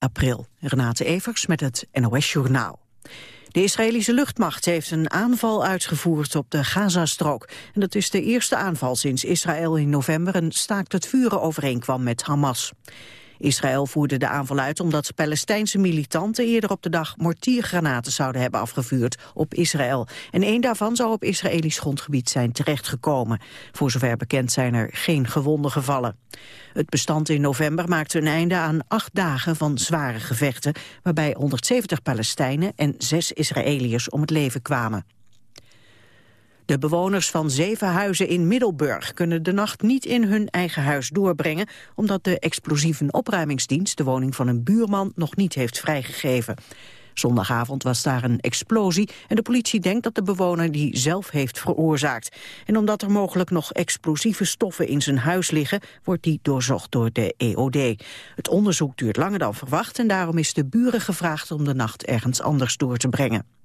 april. Renate Evers met het NOS Journaal. De Israëlische luchtmacht heeft een aanval uitgevoerd op de Gazastrook. En dat is de eerste aanval sinds Israël in november een staakt het vuren overeenkwam met Hamas. Israël voerde de aanval uit omdat Palestijnse militanten eerder op de dag mortiergranaten zouden hebben afgevuurd op Israël. En één daarvan zou op Israëlisch grondgebied zijn terechtgekomen. Voor zover bekend zijn er geen gewonden gevallen. Het bestand in november maakte een einde aan acht dagen van zware gevechten, waarbij 170 Palestijnen en zes Israëliërs om het leven kwamen. De bewoners van zeven huizen in Middelburg kunnen de nacht niet in hun eigen huis doorbrengen, omdat de explosieve opruimingsdienst de woning van een buurman nog niet heeft vrijgegeven. Zondagavond was daar een explosie en de politie denkt dat de bewoner die zelf heeft veroorzaakt. En omdat er mogelijk nog explosieve stoffen in zijn huis liggen, wordt die doorzocht door de EOD. Het onderzoek duurt langer dan verwacht en daarom is de buren gevraagd om de nacht ergens anders door te brengen.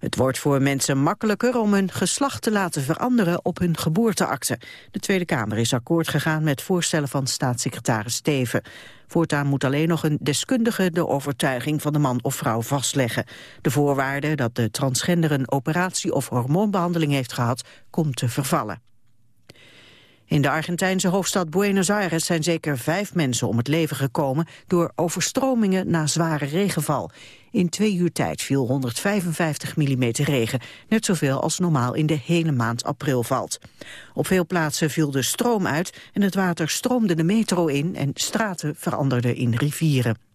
Het wordt voor mensen makkelijker om hun geslacht te laten veranderen op hun geboorteakte. De Tweede Kamer is akkoord gegaan met voorstellen van staatssecretaris Steven. Voortaan moet alleen nog een deskundige de overtuiging van de man of vrouw vastleggen. De voorwaarde dat de transgender een operatie of hormoonbehandeling heeft gehad, komt te vervallen. In de Argentijnse hoofdstad Buenos Aires zijn zeker vijf mensen om het leven gekomen door overstromingen na zware regenval. In twee uur tijd viel 155 mm regen, net zoveel als normaal in de hele maand april valt. Op veel plaatsen viel de stroom uit en het water stroomde de metro in en straten veranderden in rivieren.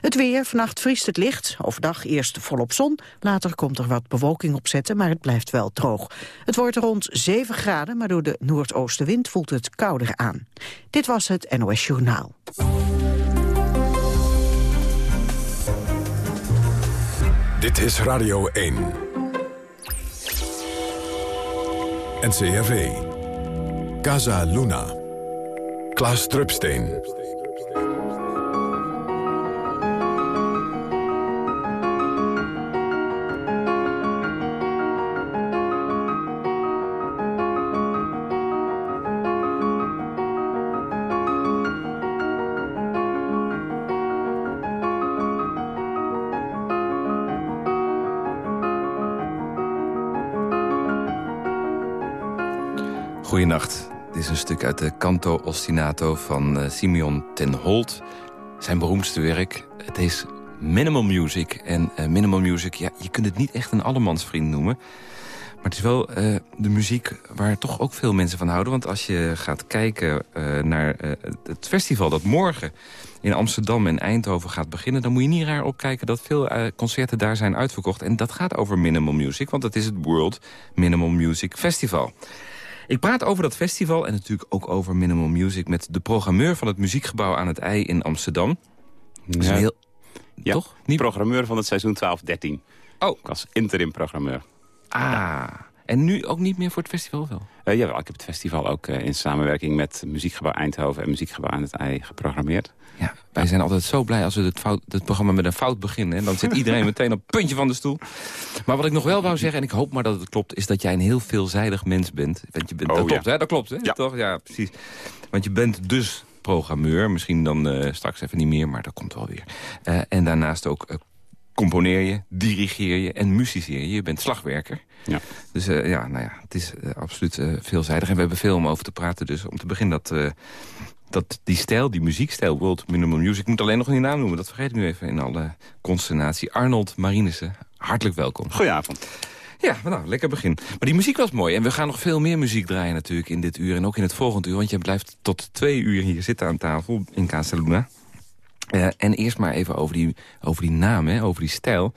Het weer, vannacht vriest het licht. Overdag eerst volop zon, later komt er wat bewolking opzetten, maar het blijft wel droog. Het wordt rond 7 graden, maar door de noordoostenwind voelt het kouder aan. Dit was het NOS Journaal. Dit is Radio 1. NCRV. Casa Luna. Klaas Drupsteen. Dit is een stuk uit de Canto Ostinato van uh, Simeon ten Holt. Zijn beroemdste werk. Het is minimal music. En uh, minimal music, ja, je kunt het niet echt een allemansvriend noemen. Maar het is wel uh, de muziek waar toch ook veel mensen van houden. Want als je gaat kijken naar het festival dat morgen in Amsterdam en Eindhoven gaat beginnen... dan moet je niet raar opkijken dat veel concerten daar zijn uitverkocht. En dat gaat over minimal music, want dat is het World Minimal Music Festival. Ik praat over dat festival en natuurlijk ook over Minimal Music... met de programmeur van het Muziekgebouw aan het IJ in Amsterdam. Ja. Heel... ja. Toch? Niet... Programmeur van het seizoen 12-13. Oh. Ik was interim programmeur. Ah. En nu ook niet meer voor het festival wel? Uh, jawel, ik heb het festival ook uh, in samenwerking met Muziekgebouw Eindhoven en Muziekgebouw aan het IJ geprogrammeerd. Ja, wij zijn altijd zo blij als we het, fout, het programma met een fout beginnen. Dan zit iedereen meteen op het puntje van de stoel. Maar wat ik nog wel wou zeggen, en ik hoop maar dat het klopt... is dat jij een heel veelzijdig mens bent. Want je bent oh, dat klopt, hè? Dat klopt, hè? Ja. Toch? Ja, precies. Want je bent dus programmeur. Misschien dan uh, straks even niet meer, maar dat komt wel weer. Uh, en daarnaast ook uh, componeer je, dirigeer je en musiceer je. Je bent slagwerker. Ja. Dus uh, ja, nou ja, het is uh, absoluut uh, veelzijdig. En we hebben veel om over te praten. Dus om te beginnen dat, dat die stijl, die muziekstijl, World Minimal Music... ik moet alleen nog een naam noemen, dat vergeet ik nu even in alle consternatie. Arnold Marinissen, hartelijk welkom. Goedenavond. Ja, nou, lekker begin. Maar die muziek was mooi. En we gaan nog veel meer muziek draaien natuurlijk in dit uur. En ook in het volgende uur. Want je blijft tot twee uur hier zitten aan tafel in Casa Luna. Uh, en eerst maar even over die, over die naam, hè, over die stijl.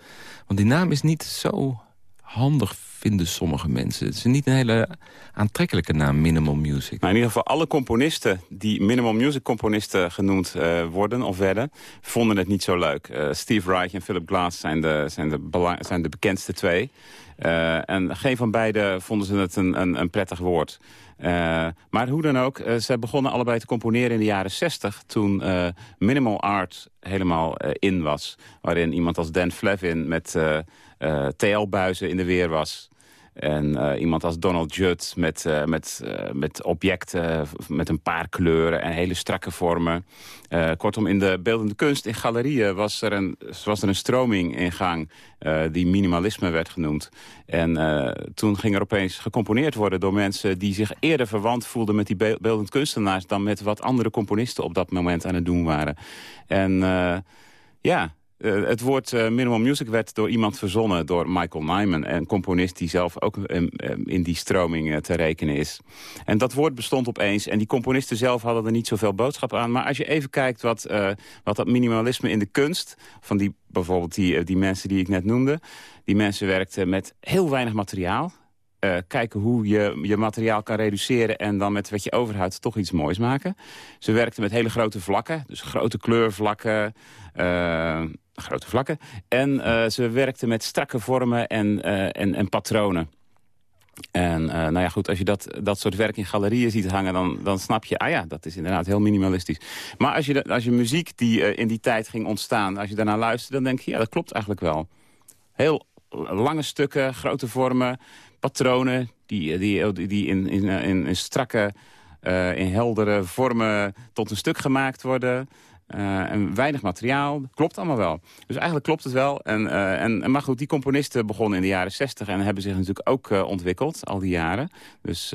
Want die naam is niet zo handig, vinden sommige mensen. Het is niet een hele aantrekkelijke naam, Minimal Music. Maar in ieder geval alle componisten die Minimal Music componisten genoemd uh, worden of werden... vonden het niet zo leuk. Uh, Steve Reich en Philip Glass zijn de, zijn de, zijn de bekendste twee. En geen van beiden vonden ze het een, een, een prettig woord. Uh, maar hoe dan ook, uh, ze begonnen allebei te componeren in de jaren 60... toen uh, minimal art helemaal in was. Waarin iemand als Dan Flevin met TL-buizen in de weer was. En uh, iemand als Donald Judd met, uh, met, uh, met objecten met een paar kleuren en hele strakke vormen. kortom, in de beeldende kunst, in galerieën, was er een, was er een stroming in gang die minimalisme werd genoemd. En toen ging er opeens gecomponeerd worden door mensen die zich eerder verwant voelden met die beeldend kunstenaars dan met wat andere componisten op dat moment aan het doen waren. En ja, uh, het woord uh, minimal music werd door iemand verzonnen, door Michael Nyman. Een componist die zelf ook um, um, in die stroming uh, te rekenen is. En dat woord bestond opeens. En die componisten zelf hadden er niet zoveel boodschap aan. Maar als je even kijkt wat, wat dat minimalisme in de kunst... van die, bijvoorbeeld die, die mensen die ik net noemde... die mensen werkten met heel weinig materiaal. Uh, kijken hoe je je materiaal kan reduceren... en dan met wat je overhoudt toch iets moois maken. Ze werkten met hele grote vlakken, dus grote kleurvlakken... Uh, grote vlakken. En uh, ze werkten met strakke vormen en, en, en patronen. En nou ja, goed, als je dat, dat soort werk in galerieën ziet hangen... Dan, dan snap je, ah ja, dat is inderdaad heel minimalistisch. Maar als je, als je muziek die in die tijd ging ontstaan... als je daarnaar luistert, dan denk je, ja, dat klopt eigenlijk wel. Heel lange stukken, grote vormen, patronen... die, die, die in, in, in, strakke, uh, in heldere vormen tot een stuk gemaakt worden... Uh, en weinig materiaal. Klopt allemaal wel. Dus eigenlijk klopt het wel. En, uh, en, maar goed, die componisten begonnen in de jaren 60 en hebben zich natuurlijk ook uh, ontwikkeld al die jaren. Dus,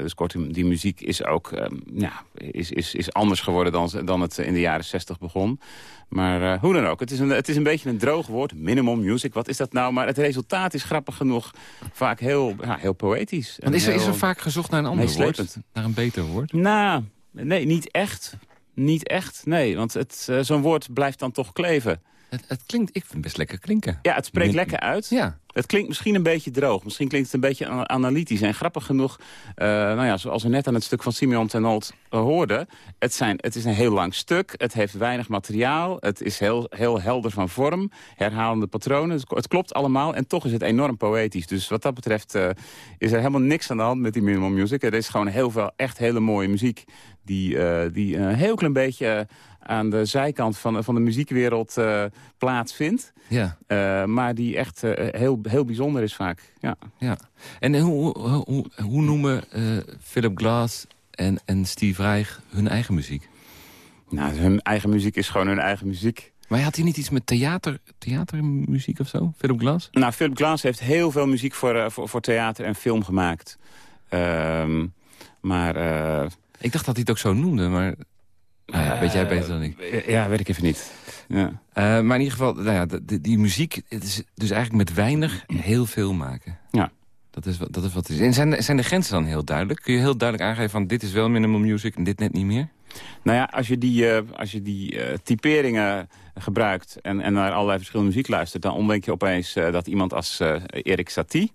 dus kortom, die muziek is ook um, ja, is, is, is anders geworden dan, dan het in de jaren 60 begon. Maar hoe dan ook, het is, een, het is een beetje een droog woord. Minimum music, wat is dat nou? Maar het resultaat is grappig genoeg vaak heel, ja, heel poëtisch. En is, er, is er vaak gezocht naar een ander woord? Naar een beter woord? Nou, nee, niet echt. Niet echt, nee. Want uh, zo'n woord blijft dan toch kleven. Het, het, klinkt, ik vind het best lekker klinken. Ja, het spreekt lekker uit. Ja. Het klinkt misschien een beetje droog. Misschien klinkt het een beetje analytisch. En grappig genoeg, uh, nou ja, zoals we net aan het stuk van Simeon ten Holt uh, hoorden... Het, zijn, het is een heel lang stuk, het heeft weinig materiaal... het is heel, heel helder van vorm, herhalende patronen. Het klopt allemaal en toch is het enorm poëtisch. Dus wat dat betreft uh, is er helemaal niks aan de hand met die minimal music. Er is gewoon heel veel echt hele mooie muziek... die, die een heel klein beetje aan de zijkant van, van de muziekwereld uh, plaatsvindt. Ja. Uh, maar die echt uh, heel, heel bijzonder is vaak. Ja. Ja. En hoe, hoe, hoe noemen Philip Glass en, en Steve Reich hun eigen muziek? Nou, hun eigen muziek is gewoon hun eigen muziek. Maar had hij niet iets met theater, theatermuziek of zo, Philip Glass? Nou, Philip Glass heeft heel veel muziek voor, voor, voor theater en film gemaakt. Uh, maar... Ik dacht dat hij het ook zo noemde, maar... Nou ja, weet jij beter dan ik. Ja, weet ik even niet. Ja. Uh, maar in ieder geval, nou ja, die, die muziek, het is dus eigenlijk met weinig heel veel maken. Ja. Dat is, wat, dat is wat het is. En zijn, zijn de grenzen dan heel duidelijk? Kun je heel duidelijk aangeven van dit is wel minimal music en dit net niet meer? Nou ja, als je die, uh, als je die uh, typeringen gebruikt en, en naar allerlei verschillende muziek luistert... dan ontdek je opeens dat iemand als Erik Satie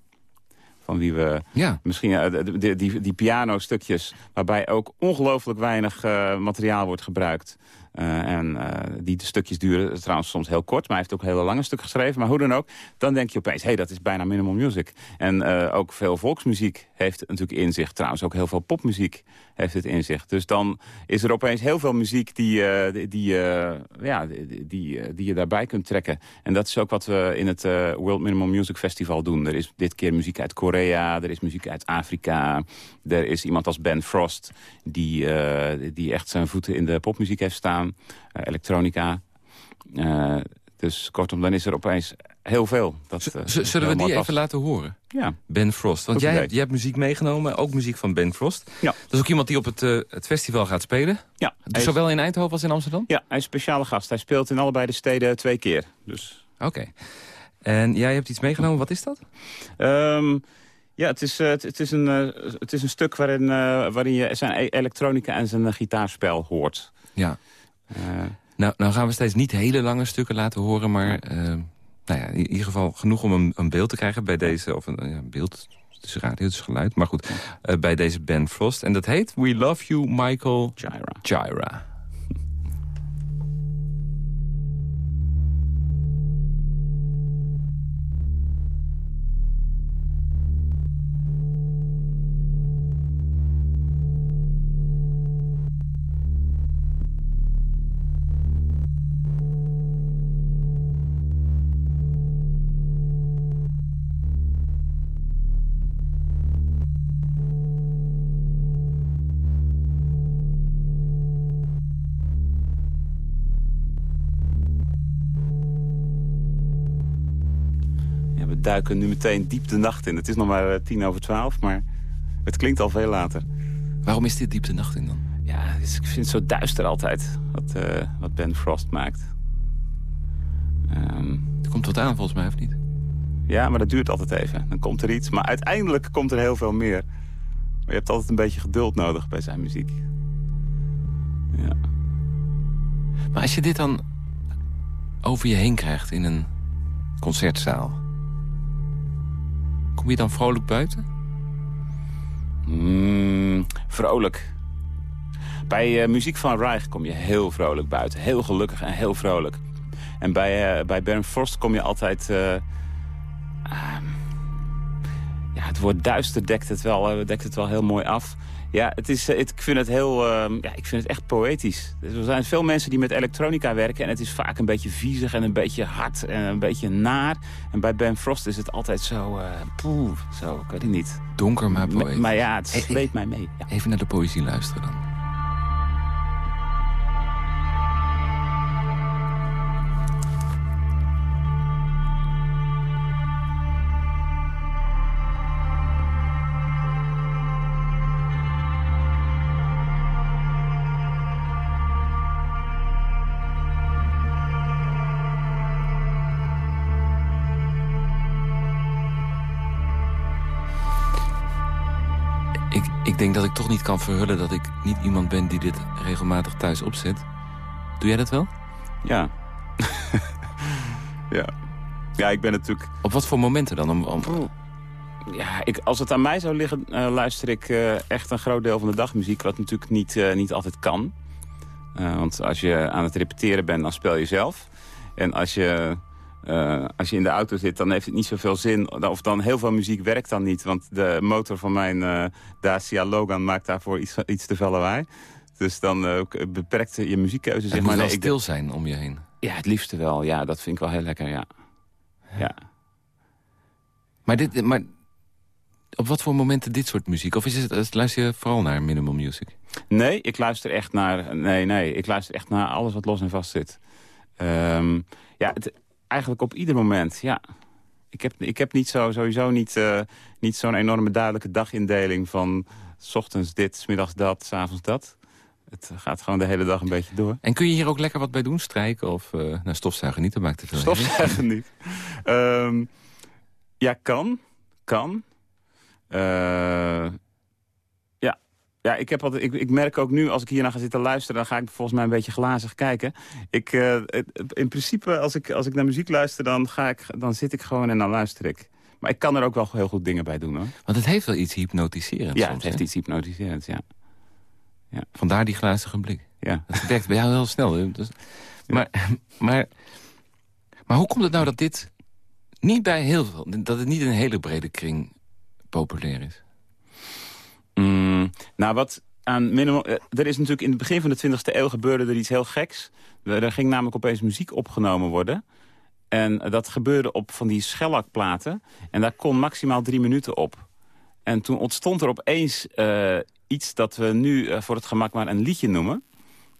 van wie we ja. misschien die, die, die pianostukjes... waarbij ook ongelooflijk weinig uh, materiaal wordt gebruikt. Uh, en die stukjes duren trouwens soms heel kort, maar hij heeft ook hele lange stuk geschreven. Maar hoe dan ook, dan denk je opeens, hé, hey, dat is bijna minimal music. En ook veel volksmuziek heeft natuurlijk in zich. Trouwens ook heel veel popmuziek heeft het in zich. Dus dan is er opeens heel veel muziek die, die, die ja, die, die, die, je daarbij kunt trekken. En dat is ook wat we in het World Minimal Music Festival doen. Er is dit keer muziek uit Korea, er is muziek uit Afrika. Er is iemand als Ben Frost die, die echt zijn voeten in de popmuziek heeft staan. Eh, elektronica. Eh, dus kortom, dan is er opeens heel veel. Dat, uh, zullen we die even laten horen? Ja. Ben Frost. Want jij, jij hebt muziek meegenomen, ook muziek van Ben Frost. Ja. Dat is ook iemand die op het, uh, het festival gaat spelen? Ja. Dus zowel in Eindhoven als in Amsterdam? Ja, hij is speciale gast. Hij speelt in allebei de steden twee keer. Dus. Oké. Okay. En jij hebt iets meegenomen, wat is dat? Um, ja, het is, uh, het, is een, het is een stuk waarin, waarin je zijn e-, elektronica en zijn gitaarspel hoort. Ja. Uh, nou, nou gaan we steeds niet hele lange stukken laten horen, maar uh, nou ja, in ieder geval genoeg om een, een beeld te krijgen bij deze, of een ja, beeld, het is radio, het is geluid, maar goed, uh, bij deze Ben Frost. En dat heet We Love You, Michael Gyra. Gyra. Duiken nu meteen diep de nacht in. Het is nog maar tien over twaalf, maar het klinkt al veel later. Waarom is dit diep de nacht in dan? Ja, ik vind het zo duister altijd, wat, wat Ben Frost maakt. Um, er komt wat aan volgens mij, of niet? Ja, maar dat duurt altijd even. Dan komt er iets, maar uiteindelijk komt er heel veel meer. Maar je hebt altijd een beetje geduld nodig bij zijn muziek. Ja. Maar als je dit dan over je heen krijgt in een concertzaal... kom je dan vrolijk buiten? Mm, vrolijk. Bij uh, muziek van Reich kom je heel vrolijk buiten. Heel gelukkig en heel vrolijk. En bij, uh, bij Bern Frost kom je altijd... Uh, ja, het woord duister dekt het wel, dekt het wel heel mooi af. Ja, het is, het, ik vind het heel, uh, ja, ik vind het echt poëtisch. Er zijn veel mensen die met elektronica werken en het is vaak een beetje viezig en een beetje hard en een beetje naar. En bij Ben Frost is het altijd zo, uh, poeh, zo, ik weet het niet. Donker maar poëtisch. Maar, ja, het sleept mij mee. Ja. Even naar de poëzie luisteren dan. Denk dat ik toch niet kan verhullen dat ik niet iemand ben die dit regelmatig thuis opzet. Doe jij dat wel? Ja. ja. Ja, ik ben natuurlijk... Op wat voor momenten dan? Om, om... Ja, ik, als het aan mij zou liggen, uh, luister ik uh, echt een groot deel van de dag muziek. Wat natuurlijk niet, uh, niet altijd kan. want als je aan het repeteren bent, dan speel je zelf. En als je uh, als je in de auto zit, dan heeft het niet zoveel zin. Of dan heel veel muziek werkt dan niet. Want de motor van mijn uh, Dacia Logan maakt daarvoor iets, iets te veel lawaai. Dus dan uh, beperkt je muziekkeuze. Zeg maar. nee, stil zijn om je heen. Ja, het liefste wel. Ja, dat vind ik wel heel lekker, ja. ja. Maar, dit, maar op wat voor momenten dit soort muziek? Of is het, luister je vooral naar minimal music? Nee, ik luister echt naar, nee, nee, ik luister echt naar alles wat los en vast zit. Um, ja, het, eigenlijk op ieder moment, ja. Ik heb, ik heb niet zo, sowieso niet, uh, niet zo'n enorme duidelijke dagindeling van... s ochtends dit, s middags dat, s avonds dat. Het gaat gewoon de hele dag een beetje door. En kun je hier ook lekker wat bij doen? Strijken of uh, nou, stofzuigen niet? Dat maakt het veel Stofzuigen niet. Um, ja, kan. Kan. Uh, ja, ik, heb altijd, ik, ik merk ook nu, als ik hier naar ga zitten luisteren... dan ga ik volgens mij een beetje glazig kijken. Ik, uh, in principe, als ik, als ik naar muziek luister, dan, ga ik, dan zit ik gewoon en dan luister ik. Maar ik kan er ook wel heel goed dingen bij doen, hoor. Want het heeft wel iets hypnotiserends Ja, het heeft iets hypnotiserends, ja. ja. Vandaar die glazige blik. Ja. Dat werkt bij jou heel snel. Dus, maar, maar, maar hoe komt het nou dat dit niet bij heel veel... dat het niet in een hele brede kring populair is? Mm, nou, wat aan minimal, eh, er is natuurlijk in het begin van de 20e eeuw gebeurde er iets heel geks. Er ging namelijk opeens muziek opgenomen worden. En dat gebeurde op van die schellakplaten. En daar kon maximaal drie minuten op. En toen ontstond er opeens uh, iets dat we nu uh, voor het gemak maar een liedje noemen.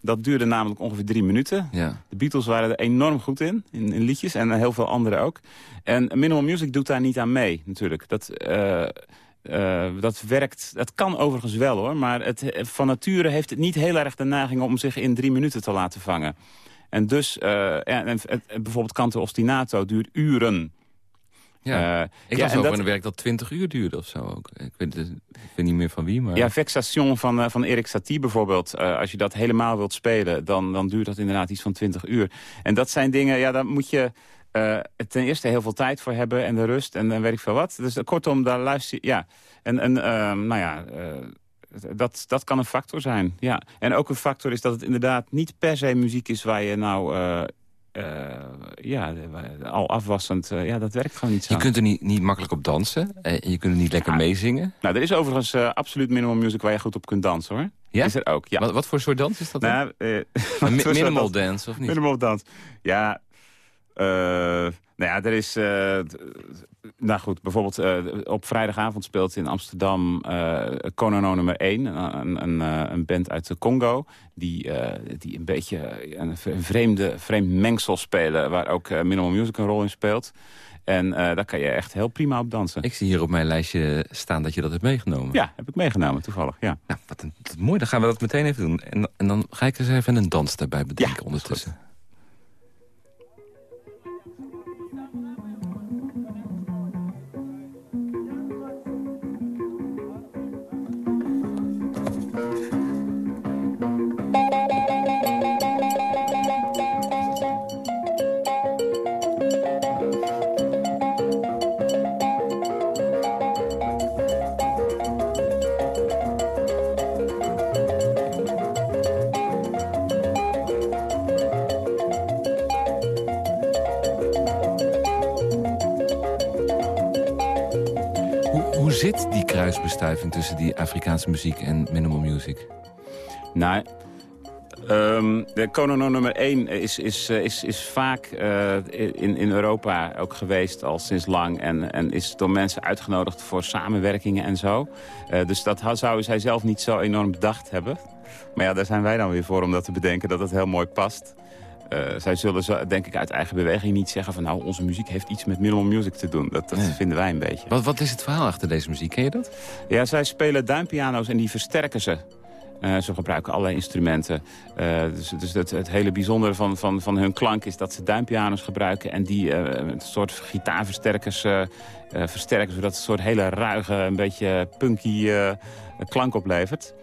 Dat duurde namelijk ongeveer drie minuten. Ja. De Beatles waren er enorm goed in, in, in liedjes. En heel veel anderen ook. En Minimal Music doet daar niet aan mee, natuurlijk. Dat... Uh, uh, dat werkt, dat kan overigens wel hoor, maar het, van nature heeft het niet heel erg de neiging om zich in drie minuten te laten vangen. En dus, uh, en, en, bijvoorbeeld Canto Ostinato duurt uren. Ja, uh, ik ja, was over een werk dat 20 uur duurde of zo ook. Ik weet, ik weet niet meer van wie, maar... Ja, Vexation van, van Erik Satie bijvoorbeeld. als je dat helemaal wilt spelen, dan, dan duurt dat inderdaad iets van 20 uur. En dat zijn dingen, ja, dan moet je... Uh, ten eerste heel veel tijd voor hebben en de rust en, en weet ik veel wat. Dus uh, kortom, daar luister je... Ja. En, en uh, nou ja, dat, dat kan een factor zijn. Ja. En ook een factor is dat het inderdaad niet per se muziek is... waar je nou... ja, al afwassend, ja, dat werkt gewoon niet zo. Je kunt er niet, niet makkelijk op dansen. je kunt er niet lekker ja. meezingen. Nou, er is overigens absoluut minimal music waar je goed op kunt dansen, hoor. Ja? Is er ook, ja. Wat, wat voor soort dans is dat nou, mi minimal dance, of niet? Minimal dance, ja... Uh, Nou ja, er is... Uh, nou goed, bijvoorbeeld uh, op vrijdagavond speelt in Amsterdam Konano nummer 1. Een, een, een, band uit de Congo. Die, die een beetje een vreemde, vreemd mengsel spelen. Waar ook Minimal Music een rol in speelt. En daar kan je echt heel prima op dansen. Ik zie hier op mijn lijstje staan dat je dat hebt meegenomen. Ja, heb ik meegenomen, toevallig. Ja. Nou, wat, een, wat mooi, dan gaan we dat meteen even doen. En, en dan ga ik eens even een dans daarbij bedenken ja, ondertussen. Tussen die Afrikaanse muziek en minimal music? Nou, um, de Konono nummer 1 is, is, eh, is, is vaak uh, in, in Europa ook geweest al sinds lang. En, en is door mensen uitgenodigd voor samenwerkingen en zo. Uh, dus dat zou zij zelf niet zo enorm bedacht hebben. Maar ja, daar zijn wij dan weer voor om dat te bedenken dat het heel mooi past. Uh, zij zullen, zo, denk ik, uit eigen beweging niet zeggen van... nou, onze muziek heeft iets met minimal music te doen. Dat, dat vinden wij een beetje. Wat, wat is het verhaal achter deze muziek? Ken je dat? Ja, zij spelen duimpiano's en die versterken ze. Uh, ze gebruiken allerlei instrumenten. Uh, dus dus het, het, hele bijzondere van, van, van hun klank is dat ze duimpiano's gebruiken... en die een soort gitaarversterkers versterken... zodat het een soort hele ruige, een beetje punky klank oplevert.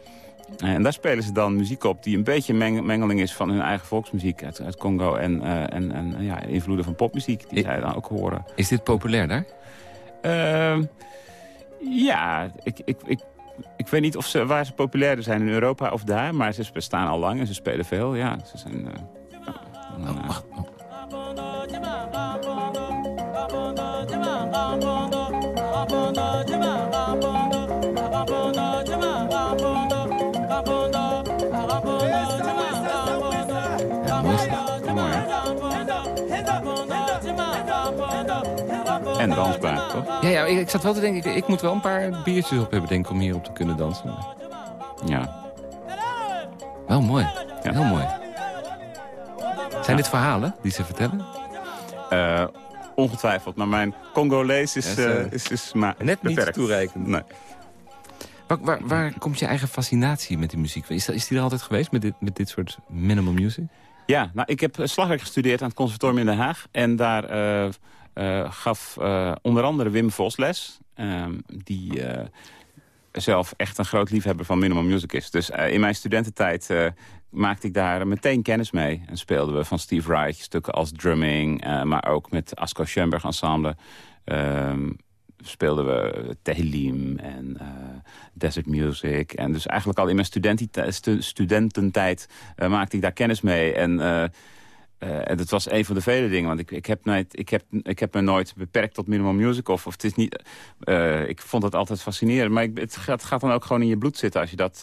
En daar spelen ze dan muziek op die een beetje een mengeling is van hun eigen volksmuziek uit, uit Congo en, uh, en, en ja, invloeden van popmuziek die zij dan ook horen. Is dit populair daar? Uh, ja, ik, ik, ik, ik weet niet of ze, waar ze populairder zijn in Europa of daar, maar ze bestaan al lang en ze spelen veel. Ja, ze zijn... Uh, oh, wacht. En dansbaar, toch? Ja, ja ik, ik zat wel te denken, ik, ik, moet wel een paar biertjes op hebben, denk ik, om hierop te kunnen dansen. Ja. Wel mooi. Ja. Heel mooi. Zijn dit verhalen die ze vertellen? Uh, ongetwijfeld, maar mijn Congolees is, uh, is, is maar Net beperkt. niet toereikend. Nee. Waar, waar, waar, komt je eigen fascinatie met die muziek? Is, is die er altijd geweest met dit, met dit soort minimal music? Ja, nou, ik heb slagwerk gestudeerd aan het conservatorium in Den Haag. En daar uh, gaf uh, onder andere Wim Vos les. Ehm, die zelf echt een groot liefhebber van minimal music is. Dus in mijn studententijd maakte ik daar meteen kennis mee. En speelden we van Steve Reich stukken als drumming. maar ook met Asko Schoenberg ensemble. Ehm, speelden we Tehlim en Desert Music. En dus eigenlijk al in mijn studententijd maakte ik daar kennis mee. En, uh, en dat was een van de vele dingen. Want ik, ik, heb, nooit, ik, heb, ik heb me nooit beperkt tot minimal music. Of, of het is niet, ik vond het altijd fascinerend. Maar ik, het, gaat, gaat, dan ook gewoon in je bloed zitten als je dat,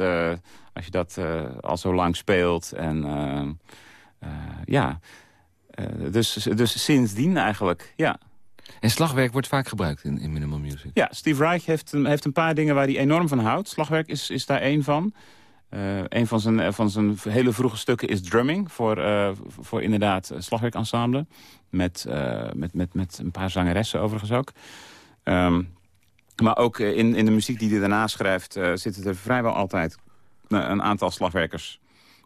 als je dat al zo lang speelt. En ja, dus, dus sindsdien eigenlijk, ja. En slagwerk wordt vaak gebruikt in, in minimal music. Ja, Steve Reich heeft, heeft een paar dingen waar hij enorm van houdt. Slagwerk is, is daar één van. Uh, een van zijn, van zijn hele vroege stukken is drumming. Voor, uh, voor inderdaad slagwerkensemble. Met, met, met, met een paar zangeressen overigens ook. Um, maar ook in, in de muziek die hij daarna schrijft... zitten er vrijwel altijd een aantal slagwerkers...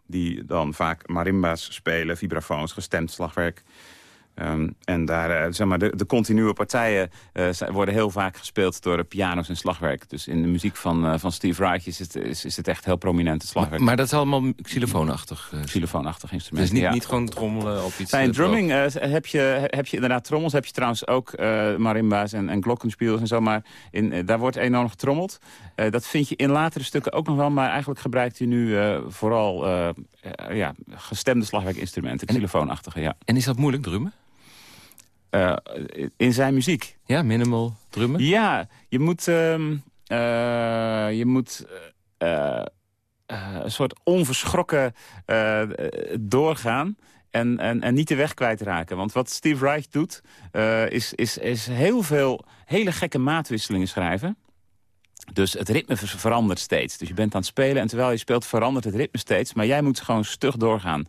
die dan vaak marimba's spelen, vibrafoons, gestemd slagwerk... Um, en daar, uh, zeg maar, de, de continue partijen uh, worden heel vaak gespeeld door piano's en slagwerk. Dus in de muziek van, uh, van Steve Reich is het, is, is het echt heel prominent slagwerk. Maar, maar, dat is allemaal xylofoonachtig? xylofoonachtig instrument, Dus niet, ja. niet gewoon trommelen of iets? Bij in drumming heb, je, heb je inderdaad trommels. Heb je trouwens ook marimba's en, en glockenspiels en zo. Maar in, daar wordt enorm getrommeld. dat vind je in latere stukken ook nog wel. Maar eigenlijk gebruikt hij nu vooral ja, gestemde slagwerkinstrumenten. Xylofoonachtige, ja. En is dat moeilijk, drummen? Uh, in zijn muziek. Ja, minimal drummen? Ja, je moet, uh, uh, je moet uh, een soort onverschrokken doorgaan. en, en, en niet de weg kwijtraken. Want wat Steve Reich doet, is, is, is heel veel hele gekke maatwisselingen schrijven. Dus het ritme verandert steeds. Dus je bent aan het spelen en terwijl je speelt verandert het ritme steeds. Maar jij moet gewoon stug doorgaan.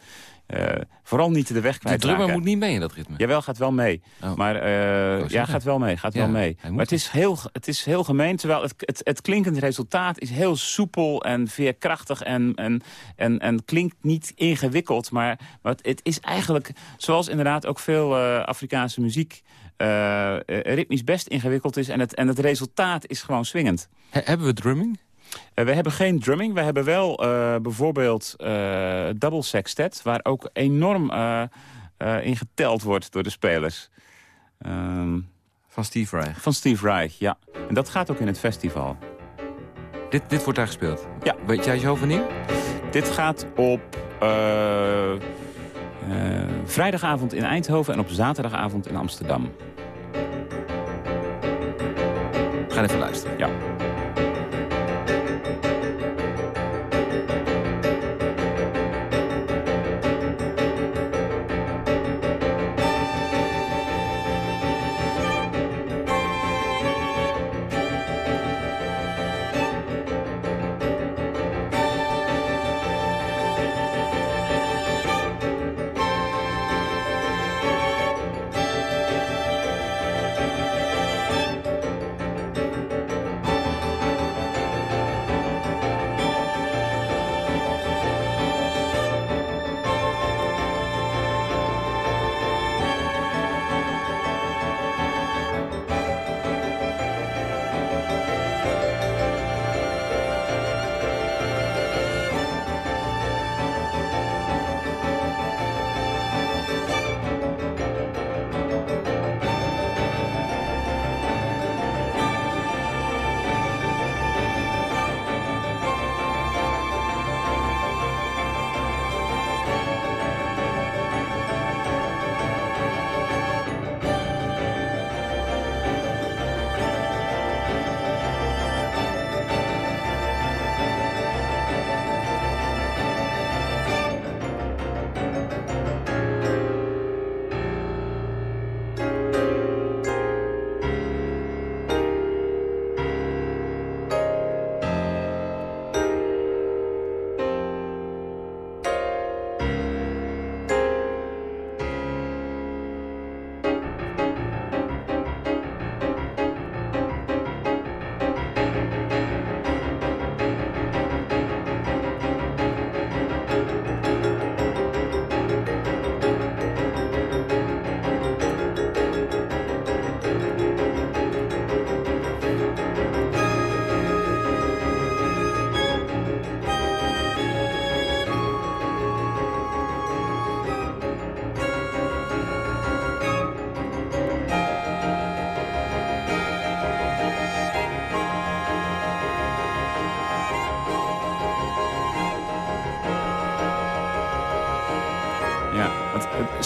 Uh, vooral niet de weg kwijt. De drummer moet niet mee in dat ritme? Jawel, gaat wel mee. Oh. Maar uh, ja, gaat wel mee. Gaat ja, wel mee. Maar het is, heel, het is heel gemeen. Terwijl het, het, het klinkend resultaat is heel soepel en veerkrachtig. En, en, en, en klinkt niet ingewikkeld. Maar, maar het, het is eigenlijk, zoals inderdaad ook veel uh, Afrikaanse muziek... Uh, ritmisch best ingewikkeld is. En het, en het resultaat is gewoon swingend. He, hebben we drumming? Uh, we hebben geen drumming. We hebben wel uh, bijvoorbeeld uh, double sextet... waar ook enorm in geteld wordt door de spelers. Um, van Steve Reich? Van Steve Reich, ja. En dat gaat ook in het festival. Dit, dit wordt daar gespeeld? Ja. Weet jij zo wanneer? Dit gaat op vrijdagavond in Eindhoven... en op zaterdagavond in Amsterdam. We gaan even luisteren. Ja.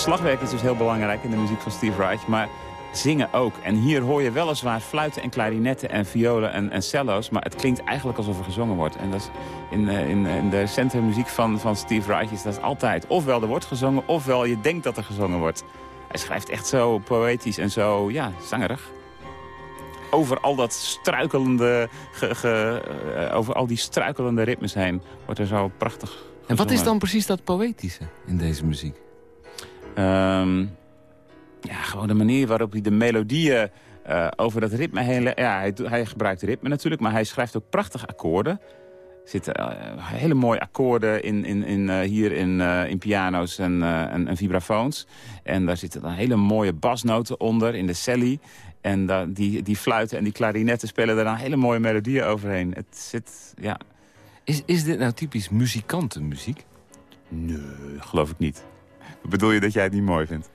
Slagwerk is dus heel belangrijk in de muziek van Steve Reich. Maar zingen ook. En hier hoor je weliswaar fluiten en klarinetten en violen en, en cello's. Maar het klinkt eigenlijk alsof er gezongen wordt. En dat is in, uh, in, in de recente muziek van, van Steve Reich is dat altijd. Ofwel er wordt gezongen, ofwel je denkt dat er gezongen wordt. Hij schrijft echt zo poëtisch en zo, ja, zangerig. Over al dat struikelende, ge, ge, uh, over al die struikelende ritmes heen wordt er zo prachtig gezongen. En wat is dan precies dat poëtische in deze muziek? Um, ja, gewoon de manier waarop hij de melodieën uh, over dat ritme heen... Ja, hij, hij, gebruikt ritme natuurlijk, maar hij schrijft ook prachtige akkoorden. Er zitten uh, hele mooie akkoorden in, in, in, uh, hier in, in piano's en, en, en, vibrafoons. En daar zitten dan hele mooie basnoten onder in de celli. En die, die fluiten en die klarinetten spelen daar dan hele mooie melodieën overheen. Het zit, ja... Is, is dit nou typisch muzikantenmuziek? Nee, geloof ik niet. Bedoel je dat jij het niet mooi vindt?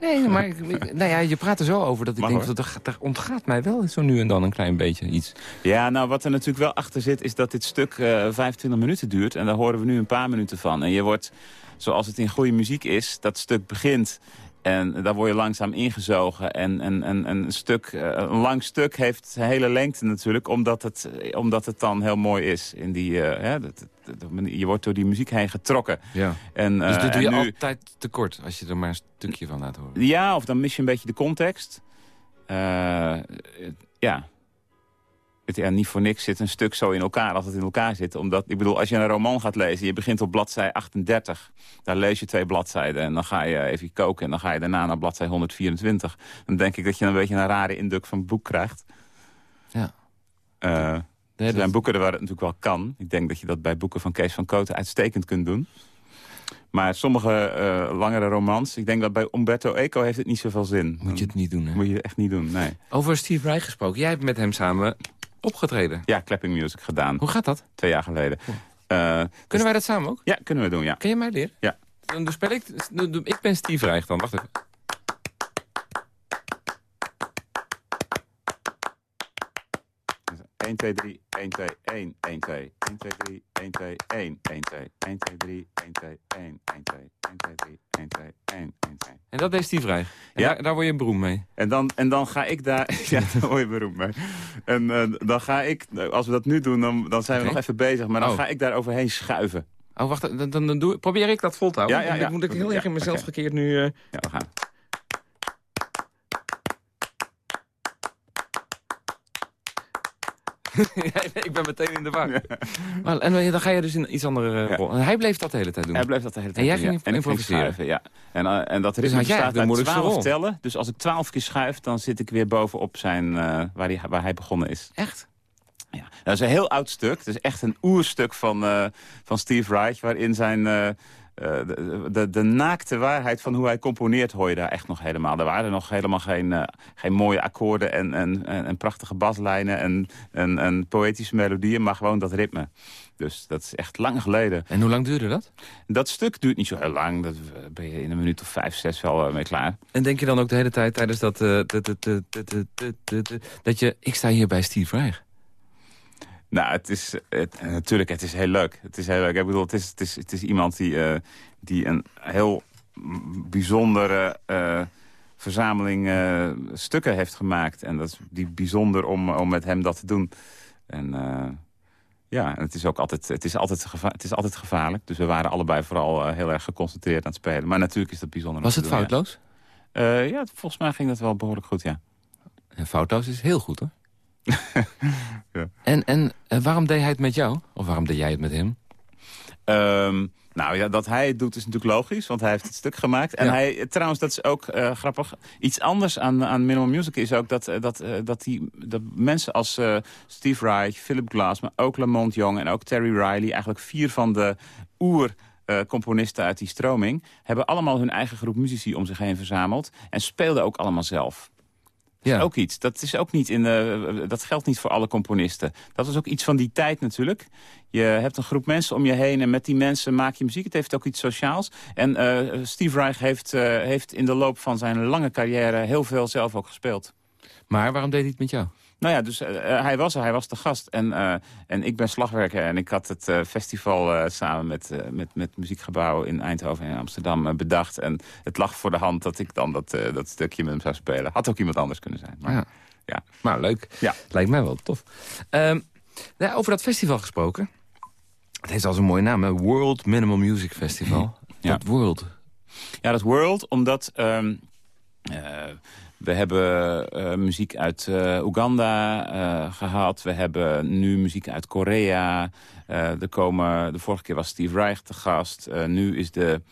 Nee, maar ik, nou ja, je praat er zo over dat ik denk dat er, er, ontgaat mij wel zo nu en dan een klein beetje iets. Ja, nou wat er natuurlijk wel achter zit is dat dit stuk uh, eh, 25 minuten duurt. En daar horen we nu een paar minuten van. En je wordt, zoals het in goede muziek is, dat stuk begint En daar word je langzaam ingezogen. En, en, en, een, stuk, eh, een lang stuk heeft hele lengte natuurlijk, omdat het, omdat het dan heel mooi is. In die, uh, dat, je wordt door die muziek heen getrokken. Ja. En, dus dit doe je nu, altijd tekort als je er maar een stukje van laat horen? Ja, of dan mis je een beetje de context. ja, het, ja, niet voor niks zit een stuk zo in elkaar als het in elkaar zit. Omdat, ik bedoel, als je een roman gaat lezen, je begint op bladzij 38. Daar lees je twee bladzijden en dan ga je even koken... en dan ga je daarna naar bladzij 124. Dan denk ik dat je een beetje een rare indruk van het boek krijgt. Ja. Uh, er zijn boeken waar het natuurlijk wel kan. Ik denk dat je dat bij boeken van Kees van Koten uitstekend kunt doen. Maar sommige uh, langere romans, ik denk dat bij Umberto Eco heeft het niet zoveel zin. Moet je het niet doen, hè? Moet je het echt niet doen, nee. Over Steve Reich gesproken. Jij hebt met hem samen opgetreden? Ja, Clapping Music gedaan. Hoe gaat dat? Twee jaar geleden. Uh, kunnen dus... wij dat samen ook? Ja, kunnen we doen, ja. Kun je mij leren? Ja. Dan speel ik... Ik ben Steve Reich dan, wacht even. 1, 2, 3, 1, 2, 1, 1, 2, 1, 2, 3, 1, 2, 1, 1, 2, 1, 2, 3, 1, 2, 1, 1, 2, 1, 2, 3, 1, 2, 1, 1, 2. En dat deed Steve Reich? En ja. Daar, daar word je beroemd mee? En dan, en dan ga ik daar... ja, daar word je beroemd mee. En uh, dan ga ik... Als we dat nu doen, dan, dan zijn we okay. nog even bezig. Maar dan oh. ga ik daar overheen schuiven. Oh, wacht. Dan, dan, dan doe, probeer ik dat vol te houden. Ja, ja, ja. Dan moet ik heel erg in mezelf okay. gekeerd nu... Uh... Ja, we gaan. ik ben meteen in de war. Maar, en dan ga je dus in iets andere ja. rol. En hij bleef dat de hele tijd doen? Hij bleef dat de hele tijd En jij ging ja. improviseren? ja. En, uh, en dat ritme dus bestaat uit twaalf tellen. Dus als ik twaalf keer schuif, dan zit ik weer bovenop zijn, uh, waar, hij, waar hij begonnen is. Echt? Ja, dat is een heel oud stuk. Het is echt een oerstuk van, uh, van Steve Reich... waarin zijn uh, de, de, de, naakte waarheid van hoe hij componeert hoor je daar echt nog helemaal. Er waren nog helemaal geen, uh, geen mooie akkoorden en, en, en, en, prachtige baslijnen en, en, en poëtische melodieën, maar gewoon dat ritme. Dus dat is echt lang geleden. En hoe lang duurde dat? Dat stuk duurt niet zo heel lang. Dat ben je in een minuut of vijf, zes wel mee klaar. En denk je dan ook de hele tijd tijdens dat... Uh, dat je... Ik sta hier bij Steve Reich. Nou, het is het, natuurlijk, het is heel leuk. Het is heel leuk. Ik bedoel, het is, het is, het is iemand die, uh, die een heel bijzondere uh, verzameling uh, stukken heeft gemaakt. En dat is die bijzonder om, om met hem dat te doen. En ja, het is ook altijd, het is altijd, het is altijd gevaarlijk. Dus we waren allebei vooral heel erg geconcentreerd aan het spelen. Maar natuurlijk is dat bijzonder. Was het doen, foutloos? Ja. ja, volgens mij ging dat wel behoorlijk goed, ja. En foutloos is heel goed, hoor. ja. En, en waarom deed hij het met jou? Of waarom deed jij het met hem? Um, nou ja, dat hij het doet is natuurlijk logisch, want hij heeft het stuk gemaakt. En ja. hij, trouwens, dat is ook uh, grappig. Iets anders aan, aan Minimal Music is ook dat, dat, uh, dat, die, dat mensen als uh, Steve Reich, Philip Glass... maar ook Lamont Young en ook Terry Riley... eigenlijk vier van de oer... Componisten uit die stroming... hebben allemaal hun eigen groep muzici om zich heen verzameld... en speelden ook allemaal zelf. Dat is ook iets. Dat, is ook niet in dat geldt niet voor alle componisten. Dat is ook iets van die tijd natuurlijk. Je hebt een groep mensen om je heen en met die mensen maak je muziek. Het heeft ook iets sociaals. En uh, Steve Reich heeft, uh, heeft in de loop van zijn lange carrière heel veel zelf ook gespeeld. Maar waarom deed hij het met jou? Nou ja, dus uh, hij was er, hij was de gast. En, uh, en ik ben slagwerker en ik had het uh, festival samen met, met, met Muziekgebouw in Eindhoven en Amsterdam bedacht. En het lag voor de hand dat ik dan dat, dat stukje met hem zou spelen. Had ook iemand anders kunnen zijn. Maar, ja. ja. Maar leuk. Ja. Lijkt mij wel tof. Um, over dat festival gesproken. Het heeft al zo'n mooie naam, hè? World Minimal Music Festival. ja. Dat World. Ja, dat World, omdat... Um, we hebben uh, muziek uit uh, Oeganda uh, gehad. We hebben nu muziek uit Korea. er komen, de vorige keer was Steve Reich te gast. nu is de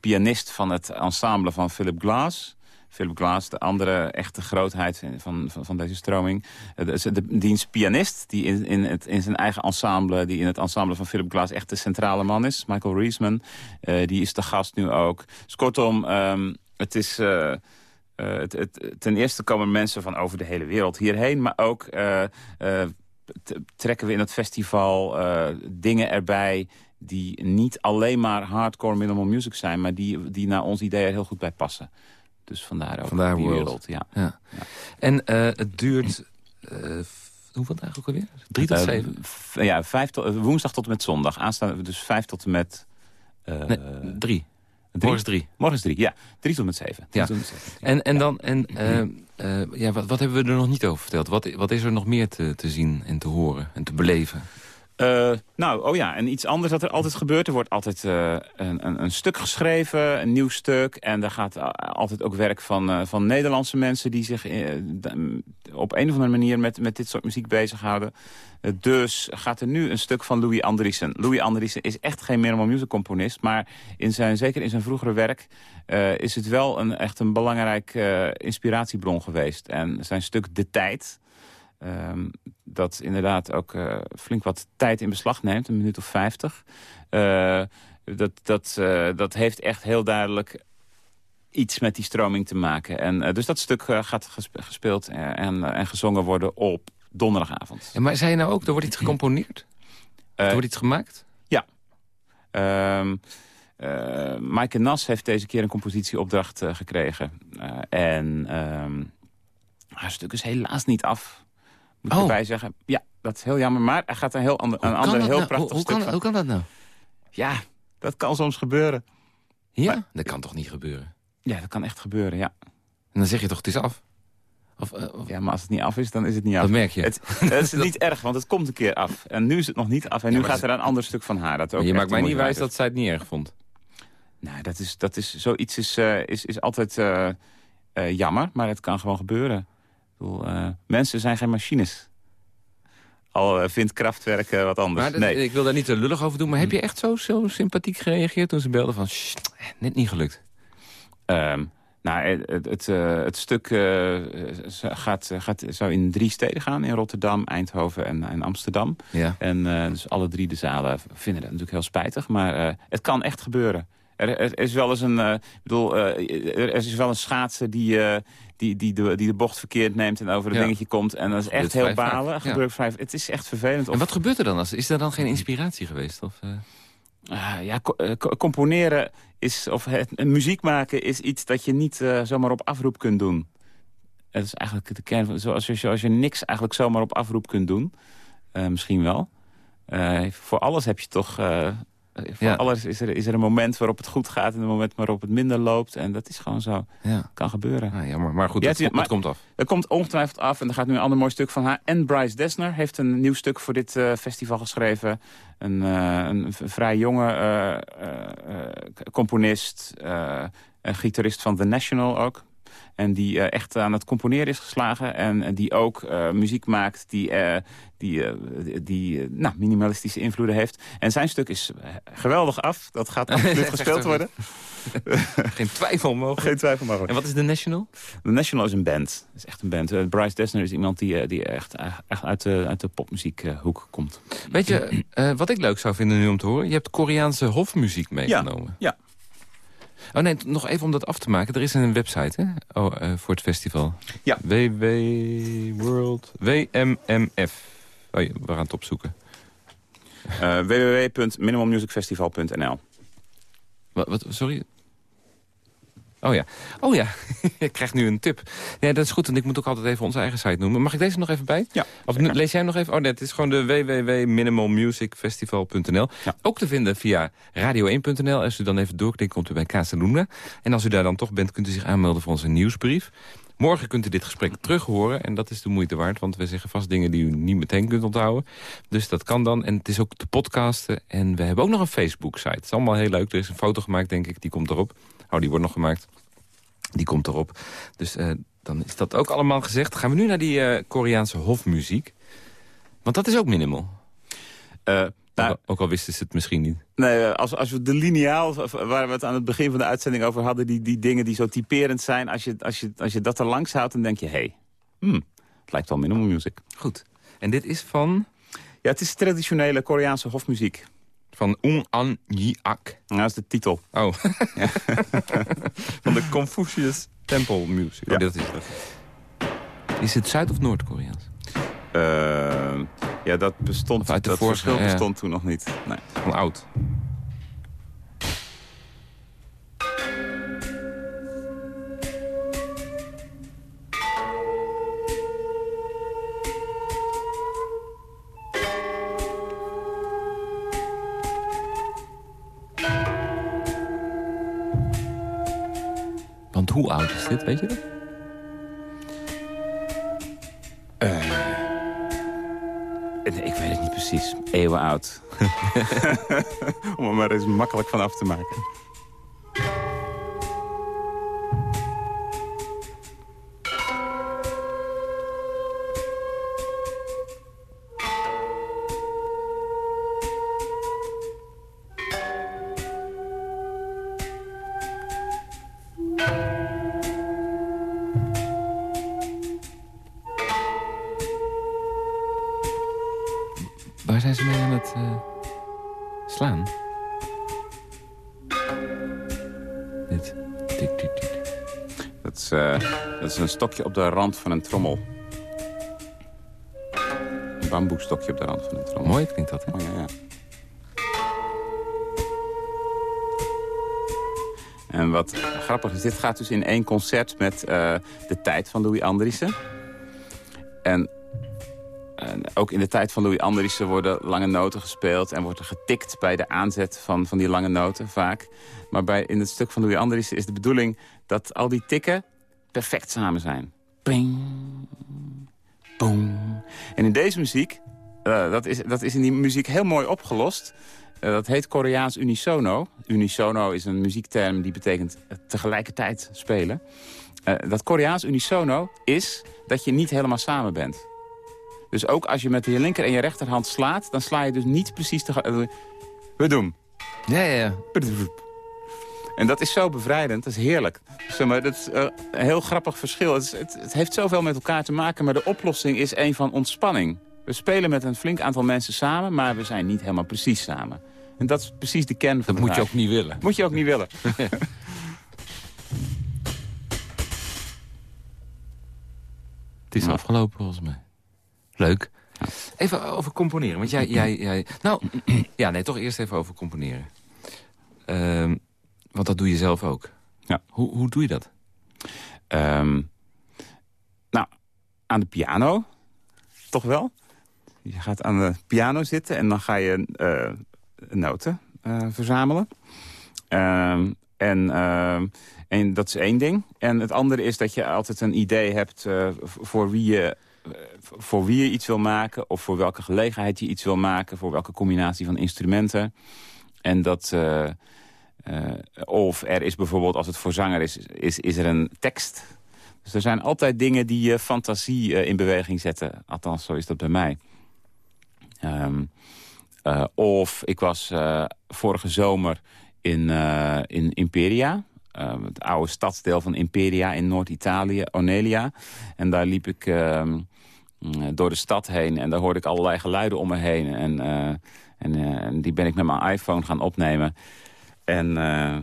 pianist van het ensemble van Philip Glass... Philip Glass, de andere echte grootheid van, van, van deze stroming. De, de dienst pianist, die in, in, het, in zijn eigen ensemble... die in het ensemble van Philip Glass echt de centrale man is. Michael Reisman, die is de gast nu ook. Dus kortom, um, het is... Uh, het, het, ten eerste komen mensen van over de hele wereld hierheen. Maar ook uh, uh, trekken we in het festival dingen erbij die niet alleen maar hardcore minimal music zijn... maar die, die naar ons idee er heel goed bij passen. Dus vandaar ook vandaar die wereld. Ja. ja. ja. En het duurt... hoeveel dagen ook alweer? Drie tot zeven? ja, vijf tot, woensdag tot en met zondag. Aanstaande, dus vijf tot en met... Nee, drie. Morgen is drie. Morgen is drie, ja. Drie tot met zeven. Ja. tot met zeven. En, en dan, en, eh, eh, ja, wat, wat hebben we er nog niet over verteld? Wat, wat is er nog meer te, te zien en te horen en te beleven? Eh, nou, oh ja, en iets anders dat er altijd gebeurt. Er wordt altijd eh, een, een, een stuk geschreven, een nieuw stuk. En daar gaat a- altijd ook werk van, eh, van Nederlandse mensen... die zich eh, op een of andere manier met, met dit soort muziek bezighouden. Eh, dus gaat er nu een stuk van Louis Andriessen. Louis Andriessen is echt geen minimal music componist... maar in zijn, zeker in zijn vroegere werk eh, is het wel een, echt een belangrijk eh, inspiratiebron geweest. En zijn stuk De Tijd... Ehm, dat inderdaad ook eh, flink wat tijd in beslag neemt, een minuut of vijftig. Eh, dat, dat, eh, dat heeft echt heel duidelijk iets met die stroming te maken. En, dus dat stuk gaat gespe- gespeeld en, en, en gezongen worden op donderdagavond. Ja, maar zei je nou ook, er wordt iets gecomponeerd? Er wordt iets gemaakt? Ehm eh, Maaike Nas heeft deze keer een compositieopdracht gekregen. En ehm, haar stuk is helaas niet af. Moet ik Oh. erbij zeggen. Ja, dat is heel jammer. Maar hij gaat een, heel ander, een ander dat heel nou? prachtig hoe, hoe, stuk kan, van- hoe kan dat nou? Ja, dat kan soms gebeuren. Ja? Maar- dat kan toch niet gebeuren? Ja, dat kan echt gebeuren, ja. En dan zeg je toch, het is af? Of, eh, of- Ja, maar als het niet af is, dan is het niet af. dat merk je. Het, het is niet erg, want het komt een keer af. En nu is het nog niet af. En nu gaat het- er een ander stuk van haar. Dat ook je maakt mij niet wijs dat zij het niet erg vond. Nou, dat is, dat is, zoiets is, eh, is, is altijd eh, eh, jammer, maar het kan gewoon gebeuren. Bedoel, eh, mensen zijn geen machines. Al eh, vindt krachtwerk eh, wat anders. Maar nee. ik wil daar niet te lullig over doen, maar heb je echt zo, zo sympathiek gereageerd toen ze belden van... "Sst, eh, net niet gelukt. Ehm, nou, het, het, het, het stuk gaat, gaat, zou in drie steden gaan. In Rotterdam, Eindhoven en, en Amsterdam. Ja. En dus alle drie de zalen vinden dat natuurlijk heel spijtig. Maar het kan echt gebeuren. Er, er is wel eens een, bedoel, er is wel een schaatser die, die, die, de, die de bocht verkeerd neemt en over een Ja. dingetje komt. En dat is echt heel balen. ja. Gebeurt het is echt vervelend. En wat gebeurt er dan? Als, is er dan geen inspiratie geweest? Of, eh? Ah, ja, co- eh, co- componeren is, of het, muziek maken is iets dat je niet eh, zomaar op afroep kunt doen. Het is eigenlijk de kern van, zoals je, als je niks eigenlijk zomaar op afroep kunt doen. Misschien wel. Voor alles heb je toch... eh, voor Ja. alles is er, is er een moment waarop het goed gaat en een moment waarop het minder loopt. En dat is gewoon zo. Ja, Kan gebeuren. ah, jammer. Maar goed, Ja, het, het- het maar- komt af. Er komt ongetwijfeld af en er gaat nu een ander mooi stuk van haar. En Bryce Dessner heeft een nieuw stuk voor dit eh, festival geschreven. Een, eh, een vrij jonge componist, een gitarist van The National ook. En die eh, echt aan het componeren is geslagen. En eh, die ook eh, muziek maakt die, die, die nou, minimalistische invloeden heeft. En zijn stuk is geweldig af. Dat gaat absoluut gespeeld worden. Geen twijfel mogelijk. Geen twijfel mogelijk. En wat is de National? The National is een band. Is echt een band. Bryce Dessner is iemand die, die echt, echt uit de, uit de popmuziekhoek komt. Weet je, wat ik leuk zou vinden nu om te horen... je hebt Koreaanse hofmuziek meegenomen. ja. Oh nee, nog even om dat af te maken. Er is een website hè? Oh, eh, voor het festival. Ja. WW World... WMMF. Oh, ja, we gaan het opzoeken. Uh, www.minimummusicfestival.nl Wat, wat, sorry? Oh ja. Oh ja, ik krijg nu een tip. Ja, dat is goed, en ik moet ook altijd even onze eigen site noemen. Mag ik deze nog even bij? Ja, Of lees jij hem nog even? Oh nee, het is gewoon de www.minimalmusicfestival.nl. Ja. Ook te vinden via radio1.nl. Als u dan even doorklikt, komt u bij Casaluna. En als u daar dan toch bent, kunt u zich aanmelden voor onze nieuwsbrief. Morgen kunt u dit gesprek terug horen. En dat is de moeite waard, want we zeggen vast dingen die u niet meteen kunt onthouden. Dus dat kan dan. En het is ook te podcasten. En we hebben ook nog een Facebook-site. Het is allemaal heel leuk. Er is een foto gemaakt, denk ik. Die komt erop. Oh, die wordt nog gemaakt. Die komt erop. Dus eh, dan is dat ook allemaal gezegd. Gaan we nu naar die eh, Koreaanse hofmuziek. Want dat is ook minimal. Uh, ook, nou, al, ook al wisten ze het misschien niet. nee, als, als we de lineaal, waar we het aan het begin van de uitzending over hadden... die, die dingen die zo typerend zijn, als je, als je, als je dat er langs houdt... dan denk je, hé, hey, hmm, het lijkt wel minimal music. Goed. En dit is van... Ja, het is traditionele Koreaanse hofmuziek. Van Ung An Yi-ak. Nou, dat is de titel. Oh. van de Confucius Temple Music. Ja. Oh, dat is dat. Is het Zuid- of Noord-Koreaans? Uh, ja, dat bestond, dat verschil ja. bestond toen nog niet. Nee. Van oud. Hoe oud is dit, weet je dat? Ik weet het niet precies. Eeuwen oud. Om er maar eens makkelijk van af te maken. Is een stokje op de rand van een trommel. Een bamboestokje op de rand van een trommel. Mooi klinkt dat, hè? Oh, ja, ja. En wat grappig is, dit gaat dus in één concert met eh, de tijd van Louis Andriessen. En, en ook in de tijd van Louis Andriessen worden lange noten gespeeld... en wordt er getikt bij de aanzet van, van die lange noten vaak. Maar bij, in het stuk van Louis Andriessen is de bedoeling... dat al die tikken perfect samen zijn. Ping, boom. En in deze muziek, eh, dat, is, dat is in die muziek heel mooi opgelost... Eh, dat heet Koreaans unisono. Unisono is een muziekterm die betekent eh, tegelijkertijd spelen. Dat Koreaans unisono is dat je niet helemaal samen bent. Dus ook als je met je linker en je rechterhand slaat... dan sla je dus niet precies tegelijk... We doen. Ja, ja, ja. En dat is zo bevrijdend, dat is heerlijk. Zeg maar, dat is een heel grappig verschil. Het, is- het, het heeft zoveel met elkaar te maken, maar de oplossing is een van ontspanning. We spelen met een flink aantal mensen samen, maar we zijn niet helemaal precies samen. En dat is precies de kern van Dat moet je ook niet willen. Moet je ook niet willen. Het is afgelopen volgens mij. Leuk. Even over componeren. Want jij, jij, jij... Nou, ja, nee, toch eerst even over componeren. Ehm, want dat doe je zelf ook. Ja. Hoe, hoe doe je dat? Ehm, nou, aan de piano, toch wel. Je gaat aan de piano zitten en dan ga je eh, noten eh, verzamelen. Ehm, en, ehm, en dat is één ding. En het andere is dat je altijd een idee hebt eh, voor wie je... eh, voor wie je iets wil maken, of voor welke gelegenheid je iets wil maken... voor welke combinatie van instrumenten. En dat... eh, eh, of er is bijvoorbeeld, als het voor zanger is, is, is er een tekst. Dus er zijn altijd dingen die je fantasie eh, in beweging zetten. Althans, zo is dat bij mij. Ehm, eh, of ik was vorige zomer in, in Imperia. eh, het oude stadsdeel van Imperia in Noord-Italië, Onelia. En daar liep ik ehm, mm, door de stad heen en daar hoorde ik allerlei geluiden om me heen. En, en, en die ben ik met mijn iPhone gaan opnemen. En, eh,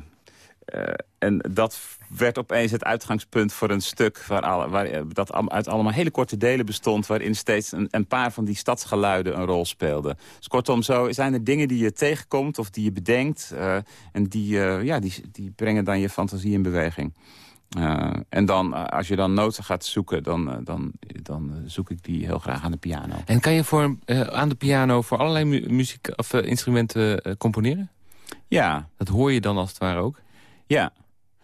eh, en dat werd opeens het uitgangspunt voor een stuk... Waar alle, waar, eh, dat uit allemaal hele korte delen bestond... waarin steeds een, een paar van die stadsgeluiden een rol speelden. Dus kortom, zo zijn er dingen die je tegenkomt of die je bedenkt... en die, ja, die, die brengen dan je fantasie in beweging. En dan, als je dan noten gaat zoeken, dan, dan, dan zoek ik die heel graag aan de piano. En kan je voor, aan de piano voor allerlei mu- muziek of instrumenten eh, componeren? Ja, Dat hoor je dan als het ware ook? Ja,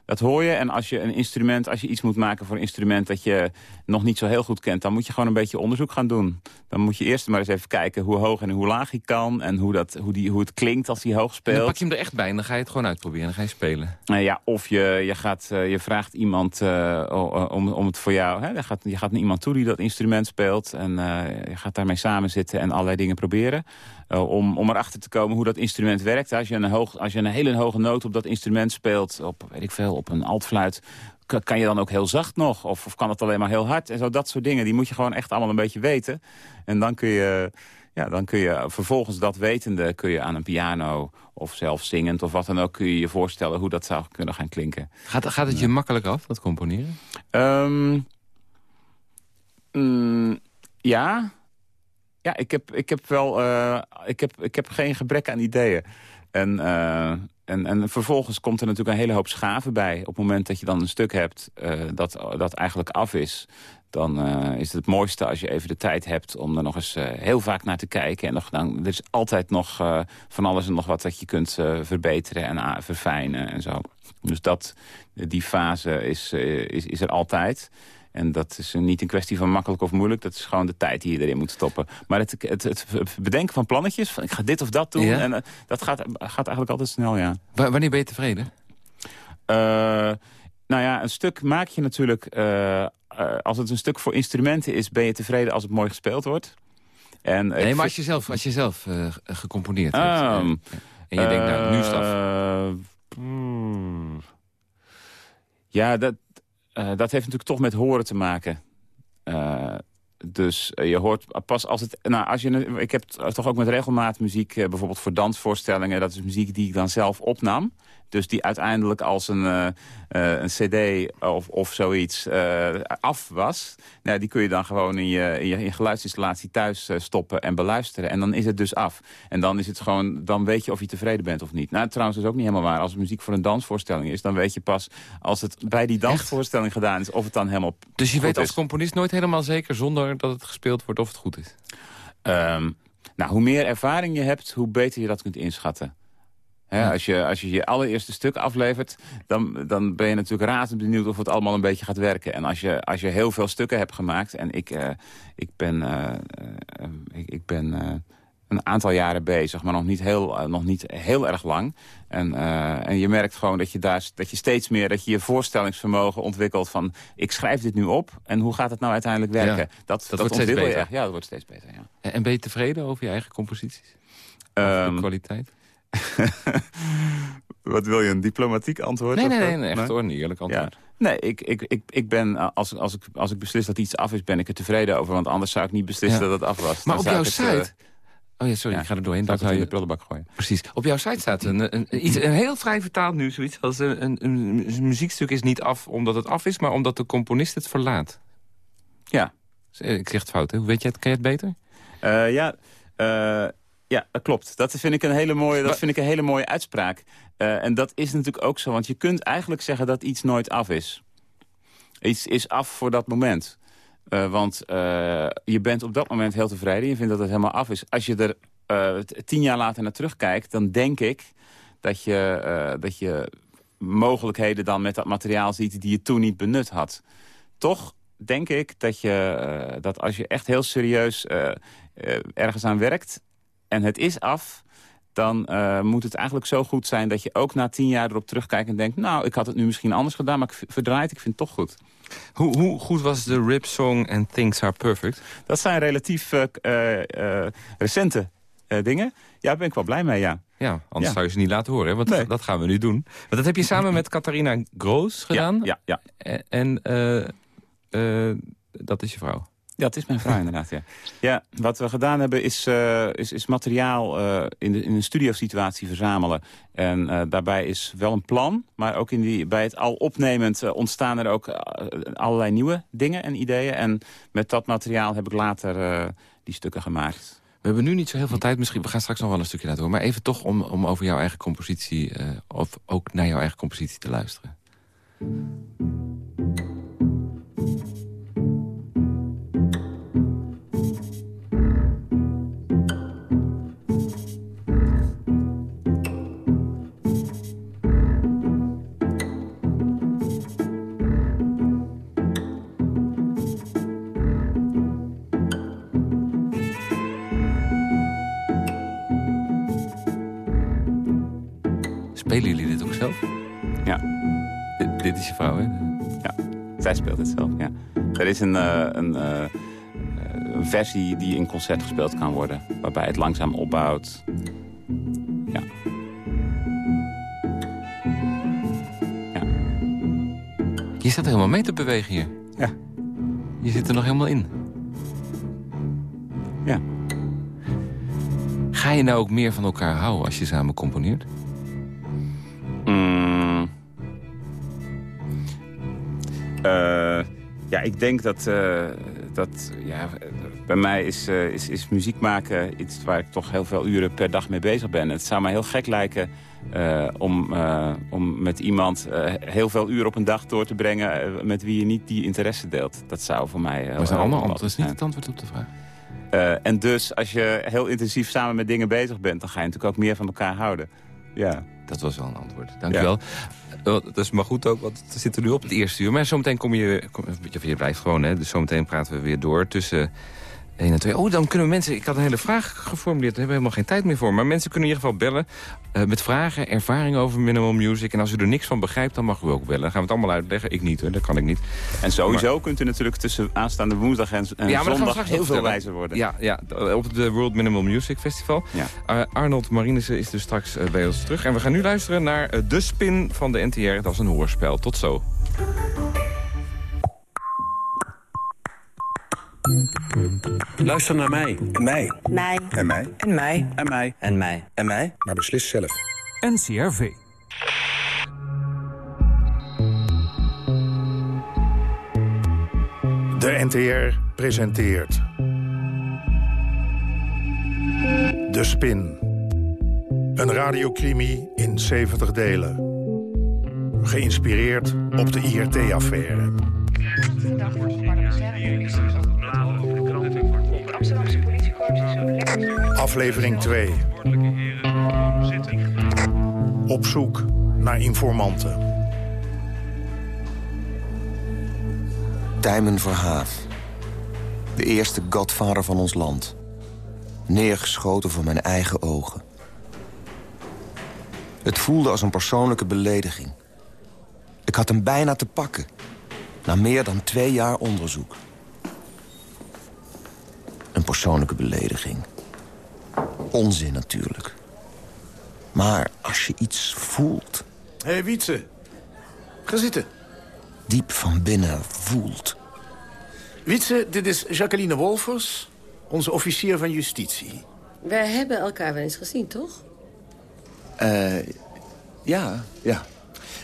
dat hoor je. En als je een instrument, als je iets moet maken voor een instrument dat je nog niet zo heel goed kent, dan moet je gewoon een beetje onderzoek gaan doen. Dan moet je eerst maar eens even kijken hoe hoog en hoe laag hij kan. En hoe, dat, hoe, die, hoe het klinkt als hij hoog En dan speelt. pak je hem er echt bij en dan ga je het gewoon uitproberen. En dan ga je spelen. Nou ja, of je, je, gaat, eh, je vraagt iemand eh, om, om het voor jou... Hè? Je, gaat, je gaat naar iemand toe die dat instrument speelt... en eh, je gaat daarmee samen zitten en allerlei dingen proberen... om, om erachter te komen hoe dat instrument werkt. Als je, een hoog, als je een hele hoge noot op dat instrument speelt... op, weet ik veel, op een altfluit... ka- kan je dan ook heel zacht nog? Of, of kan het alleen maar heel hard? En zo dat soort dingen, die moet je gewoon echt allemaal een beetje weten. En dan kun je... Ja, dan kun je vervolgens dat wetende kun je aan een piano of zelf zingend of wat dan ook... kun je je voorstellen hoe dat zou kunnen gaan klinken. Gaat, gaat het je makkelijk af, dat componeren? Ehm, mm, ja. Ja, ik heb, ik heb wel... eh, ik, heb, ik heb geen gebrek aan ideeën. En, eh, en, en vervolgens komt er natuurlijk een hele hoop schaven bij. Op het moment dat je dan een stuk hebt eh, dat, dat eigenlijk af is... dan is het het mooiste als je even de tijd hebt om er nog eens heel vaak naar te kijken. En nog, dan, er is altijd nog van alles en nog wat dat je kunt verbeteren en verfijnen en zo. Dus dat, die fase is, is, is er altijd. En dat is niet een kwestie van makkelijk of moeilijk. Dat is gewoon de tijd die je erin moet stoppen. Maar het, het, het bedenken van plannetjes, van ik ga dit of dat doen... En, uh, dat gaat, gaat eigenlijk altijd snel, ja. wanneer ben je tevreden? Uh, nou ja, een stuk maak je natuurlijk... Uh, als het een stuk voor instrumenten is, ben je tevreden als het mooi gespeeld wordt. En, nee, maar als je zelf, als je zelf gecomponeerd hebt... Um, en je denkt, nou, nu is het af. Hmm. Ja, dat, dat heeft natuurlijk toch met horen te maken. Uh, dus uh, je hoort pas als het... Nou, als je, ik heb toch ook met regelmaat muziek, bijvoorbeeld voor dansvoorstellingen. Dat is muziek die ik dan zelf opnam. Dus die uiteindelijk als een, uh, een cd of, of zoiets uh, af was... Nou, die kun je dan gewoon in je, in je, geluidsinstallatie thuis stoppen en beluisteren. En dan is het dus af. En dan, is het gewoon, dan weet je of je tevreden bent of niet. Nou, trouwens, dat is ook niet helemaal waar. Als het muziek voor een dansvoorstelling is... dan weet je pas als het bij die dansvoorstelling gedaan is... of het dan helemaal Dus je weet als componist nooit helemaal zeker... zonder dat het gespeeld wordt of het goed is? Um, nou, hoe meer ervaring je hebt, hoe beter je dat kunt inschatten als, je, als je je allereerste stuk aflevert, dan, dan ben je natuurlijk razend benieuwd of het allemaal een beetje gaat werken. En als je, als je heel veel stukken hebt gemaakt, en ik, uh, ik ben, uh, ik, ik, ben een aantal jaren bezig, maar nog niet heel, nog niet heel erg lang. En, en je merkt gewoon dat je, daar, dat je steeds meer dat je, je voorstellingsvermogen ontwikkelt van ik schrijf dit nu op en hoe gaat het nou uiteindelijk werken? dat, dat, dat wordt steeds beter. Ja, dat wordt steeds beter. Ja. En ben je tevreden over je eigen composities? Um, de kwaliteit? Wat wil je, een diplomatiek antwoord? Nee, nee, nee, nee, echt hoor, een eerlijk antwoord. Ja. Nee, ik, ik, ik, ik ben, als, als, ik, als ik beslis dat iets af is, ben ik er tevreden over. Want anders zou ik niet beslissen dat het af was. Maar op jouw site... Uh, oh ja, sorry, ik ga er doorheen. Dat zou je in de prullenbak gooien. Precies. Op jouw site staat een, een, iets, een heel vrij vertaald nu, zoiets als een, een, een, muziekstuk is niet af omdat het af is, maar omdat de componist het verlaat. Ja. Ik zeg het fout, hè? Hoe weet je het? Ken je het beter? Uh, ja, uh, ja, dat klopt. Dat vind ik een hele mooie, dat vind ik een hele mooie uitspraak. Uh, en dat is natuurlijk ook zo, want je kunt eigenlijk zeggen dat iets nooit af is. Iets is af voor dat moment. Uh, want uh, je bent op dat moment heel tevreden. Je vindt dat het helemaal af is. Als je er tien jaar later naar terugkijkt, dan denk ik dat je, dat je mogelijkheden dan met dat materiaal ziet die je toen niet benut had. Toch denk ik dat, je, dat als je echt heel serieus ergens aan werkt en het is af dan uh, moet het eigenlijk zo goed zijn dat je ook na tien jaar erop terugkijkt en denkt... nou, ik had het nu misschien anders gedaan, maar ik verdraaid, ik vind het toch goed. Hoe, hoe goed was de Rip Song and Things Are Perfect? Dat zijn relatief uh, uh, recente dingen. Ja, daar ben ik wel blij mee, ja. Ja, anders zou je ze niet laten horen, want nee. dat gaan we nu doen. Want dat heb je samen met Catharina Groos gedaan. Ja, ja. ja. En dat is je vrouw. Ja, het is mijn vrouw inderdaad, ja. Ja, wat we gedaan hebben is, uh, is, is materiaal uh, in, de, in een studiosituatie verzamelen. En uh, daarbij is wel een plan, maar ook in die, bij het al opnemend ontstaan er ook allerlei nieuwe dingen en ideeën. En met dat materiaal heb ik later die stukken gemaakt. We hebben nu niet zo heel veel tijd. Misschien, we gaan straks nog wel een stukje laten horen. Maar even toch om, om over jouw eigen compositie... of ook naar jouw eigen compositie te luisteren. Spelen jullie dit ook zelf? Ja. dit is je vrouw, hè? Ja, zij speelt het zelf, ja. Er is een, uh, een, uh, een, versie die in concert gespeeld kan worden. Waarbij het langzaam opbouwt. Ja. ja. Je staat helemaal mee te bewegen hier. Ja. Je zit er nog helemaal in. Ja. Ga je nou ook meer van elkaar houden als je samen componeert? Uh, Ja, ik denk dat, uh, dat ja, bij mij is, uh, is, is muziek maken iets waar ik toch heel veel uren per dag mee bezig ben. Het zou mij heel gek lijken om, om met iemand heel veel uren op een dag door te brengen... met wie je niet die interesse deelt. Dat zou voor mij... maar allemaal antwoord. Dat is niet het antwoord op de vraag. en dus als je heel intensief samen met dingen bezig bent... dan ga je natuurlijk ook meer van elkaar houden. Ja. Dat was wel een antwoord. Dank je wel. Dat is maar goed ook, want we zitten nu op het eerste uur. Maar zometeen kom je... Kom, je blijft gewoon, hè. Dus zometeen praten we weer door tussen 1 en 2. Oh, dan kunnen mensen... Ik had een hele vraag geformuleerd. Daar hebben we helemaal geen tijd meer voor. Maar mensen kunnen in ieder geval bellen uh, met vragen, ervaringen over minimal music. En als u er niks van begrijpt, dan mag u ook bellen. Dan gaan we het allemaal uitleggen. Ik niet hoor, dat kan ik niet. En sowieso kunt u natuurlijk tussen aanstaande woensdag en, en ja, zondag heel veel wijzer worden. Ja, ja, op het World Minimal Music Festival. Ja. Uh, Arnold Marinissen is dus straks uh, bij ons terug. En we gaan nu luisteren naar De Spin van de NTR. Dat is een hoorspel. Tot zo. Luister naar mij. En mij. Mij. En mij. En mij. En mij. En mij. En mij. Maar beslis zelf. NCRV. De NTR presenteert... De Spin. Een radiocrimi in 70 delen. Geïnspireerd op de IRT-affaire. Aflevering 2. Op zoek naar informanten. Tijmen Verhaaf. De eerste godvader van ons land. Neergeschoten voor mijn eigen ogen. Het voelde als een persoonlijke belediging. Ik had hem bijna te pakken. Na meer dan twee jaar onderzoek. Een persoonlijke belediging. Onzin natuurlijk. Maar als je iets voelt... Hé, hey, Wietse. Ga zitten. Diep van binnen voelt. Wietse, dit is Jacqueline Wolfers, onze officier van justitie. Wij hebben elkaar wel eens gezien, toch? Eh, ja, ja.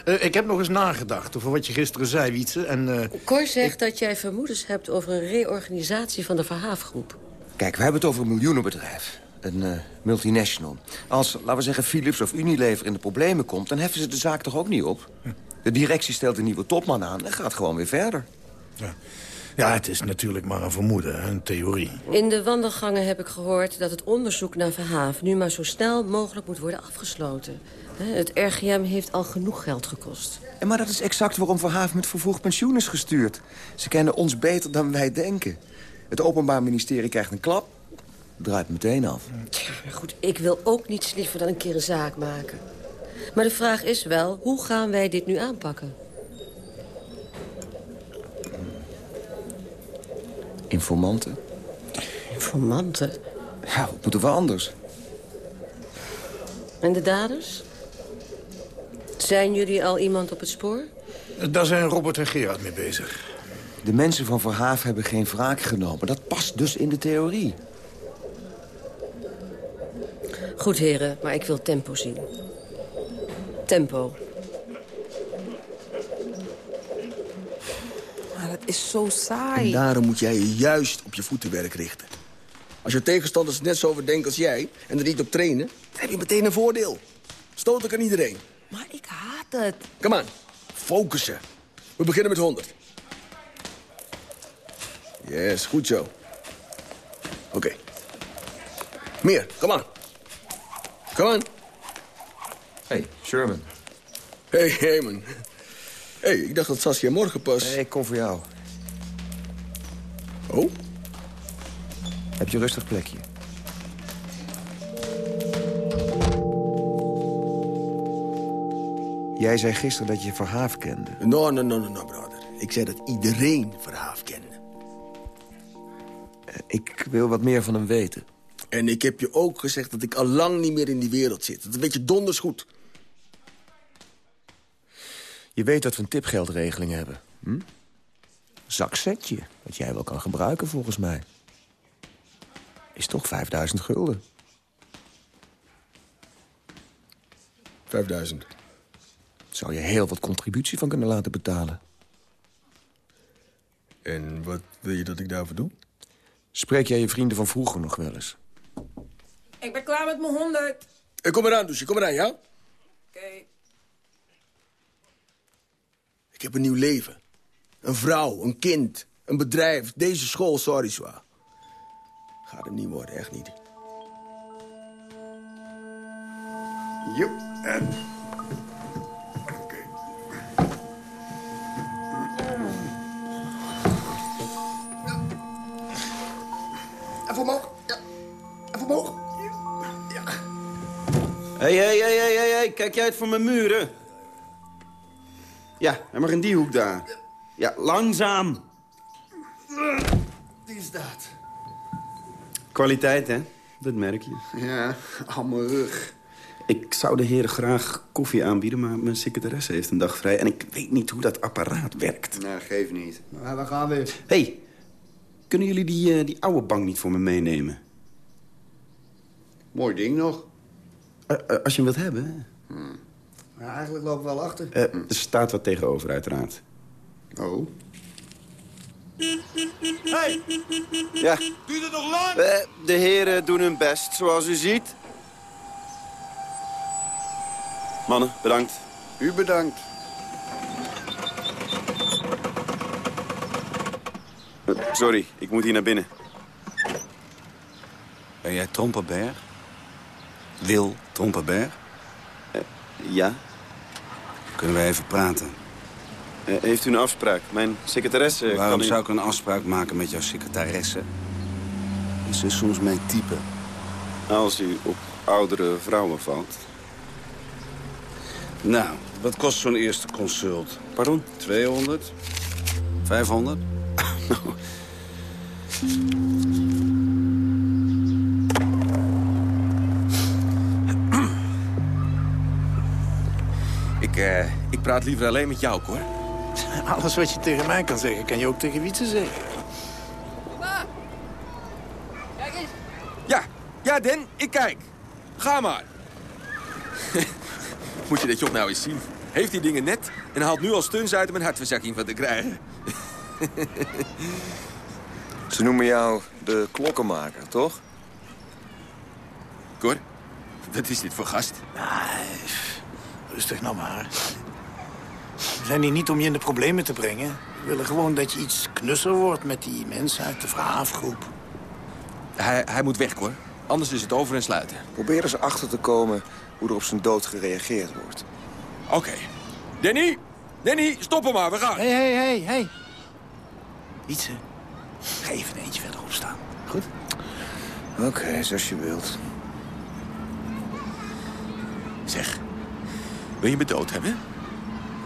Uh, ik heb nog eens nagedacht over wat je gisteren zei, Wietse. En, uh, Cor zegt dat jij vermoedens hebt over een reorganisatie van de Verhaafgroep. Kijk, we hebben het over een miljoenenbedrijf. Een uh, multinational. Als, laten we zeggen, Philips of Unilever in de problemen komt... dan heffen ze de zaak toch ook niet op? De directie stelt een nieuwe topman aan en gaat gewoon weer verder. Ja. Ja, het is natuurlijk maar een vermoeden, een theorie. In de wandelgangen heb ik gehoord dat het onderzoek naar Verhaaf... nu maar zo snel mogelijk moet worden afgesloten. Het RGM heeft al genoeg geld gekost. En maar dat is exact waarom Verhaaf met vervroegd pensioen is gestuurd. Ze kennen ons beter dan wij denken. Het Openbaar Ministerie krijgt een klap, draait meteen af. Ja, goed, ik wil ook niets liever dan een keer een zaak maken. Maar de vraag is wel, hoe gaan wij dit nu aanpakken? Informanten. Informanten? Ja, wat moeten we anders? En de daders? Zijn jullie al iemand op het spoor? Daar zijn Robert en Gerard mee bezig. De mensen van Verhaaf hebben geen wraak genomen. Dat past dus in de theorie. Goed, heren, maar ik wil tempo zien. Tempo. Maar het is zo saai. En daarom moet jij je juist op je voetenwerk richten. Als je tegenstanders net zo over denken als jij... en er niet op trainen, dan heb je meteen een voordeel. Stoot ik aan iedereen. Maar ik haat het. Kom aan, focussen. We beginnen met 100. Yes, goed zo. Oké. Meer, kom aan. Kom aan. Hey, Sherman. Hey, Heyman. hey, ik dacht dat Saskia morgen pas... Nee, ik kom voor jou. Oh? Heb je een rustig plekje? Jij zei gisteren dat je Verhaaf kende. No, no, no, no, no, brother. Ik zei dat iedereen Verhaaf kende. Ik wil wat meer van hem weten. En ik heb je ook gezegd dat ik al lang niet meer in die wereld zit. Dat weet je donders goed. Je weet dat we een tipgeldregeling hebben. Hm? Zakzetje, wat jij wel kan gebruiken volgens mij. Is toch 5000 gulden. 5000. Zou je heel wat contributie van kunnen laten betalen. En wat wil je dat ik daarvoor doe? Spreek jij je vrienden van vroeger nog wel eens? Klaar met mijn honderd. Ik kom eraan, Douche. Kom eraan, ja? Oké. Ik heb een nieuw leven. Een vrouw, een kind, een bedrijf. Deze school, sorry, zwaar. Gaat hem niet worden, echt niet. Joep, en... Even omhoog. Ja. Even omhoog. Hé, hé, hé, hé, hé, hé, kijk jij uit voor mijn muren? Ja, hij mag in die hoek daar. Ja, langzaam. Die is dat. Kwaliteit, hè? Dat merk je. Ja, mijn rug. Ik zou de heren graag koffie aanbieden, maar mijn secretaresse heeft een dag vrij... en ik weet niet hoe dat apparaat werkt. Nou, geef niet. Maar we gaan weer. Hé, hey, kunnen jullie die, eh, die oude bank niet voor me meenemen? Mooi ding nog. Eh, eh, als je hem wilt hebben. Maar eigenlijk lopen we wel achter. Eh, er staat wat tegenover, uiteraard. Oh. Hey. Ja. Duurt het nog lang? De heren doen hun best, zoals u ziet. Mannen, bedankt. U bedankt. Sorry, ik moet hier naar binnen. Ben jij Trompenberg? Wil Trompenberg? Eh, ja. Kunnen wij even praten? Eh, heeft u een afspraak? Mijn secretaresse Waarom kan u... zou ik een afspraak maken met jouw secretaresse? Ze is soms mijn type. Als u op oudere vrouwen valt. Nou, wat kost zo'n eerste consult? Pardon? 200? 500? Praat liever alleen met jou, hoor. Alles wat je tegen mij kan zeggen, kan je ook tegen Wietse zeggen. Ja, ja, Den, ik kijk. Ga maar. Moet je dat job nou eens zien. Heeft die dingen net en haalt nu al steuns uit om een hartverzakking van te krijgen. Ze noemen jou de klokkenmaker, toch? Cor, wat is dit voor gast? Rustig nou maar. We zijn hier niet om je in de problemen te brengen. We willen gewoon dat je iets knusser wordt met die mensen uit de verhaafgroep. Hij, hij moet weg, hoor. Anders is het over en sluiten. Probeer eens achter te komen hoe er op zijn dood gereageerd wordt. Oké. Danny! Danny, stop hem maar, we gaan. Hé, hé, hé, hé. Wietse, ga even een eentje verderop staan. Goed? Oké, zoals je wilt. Zeg, wil je me dood hebben?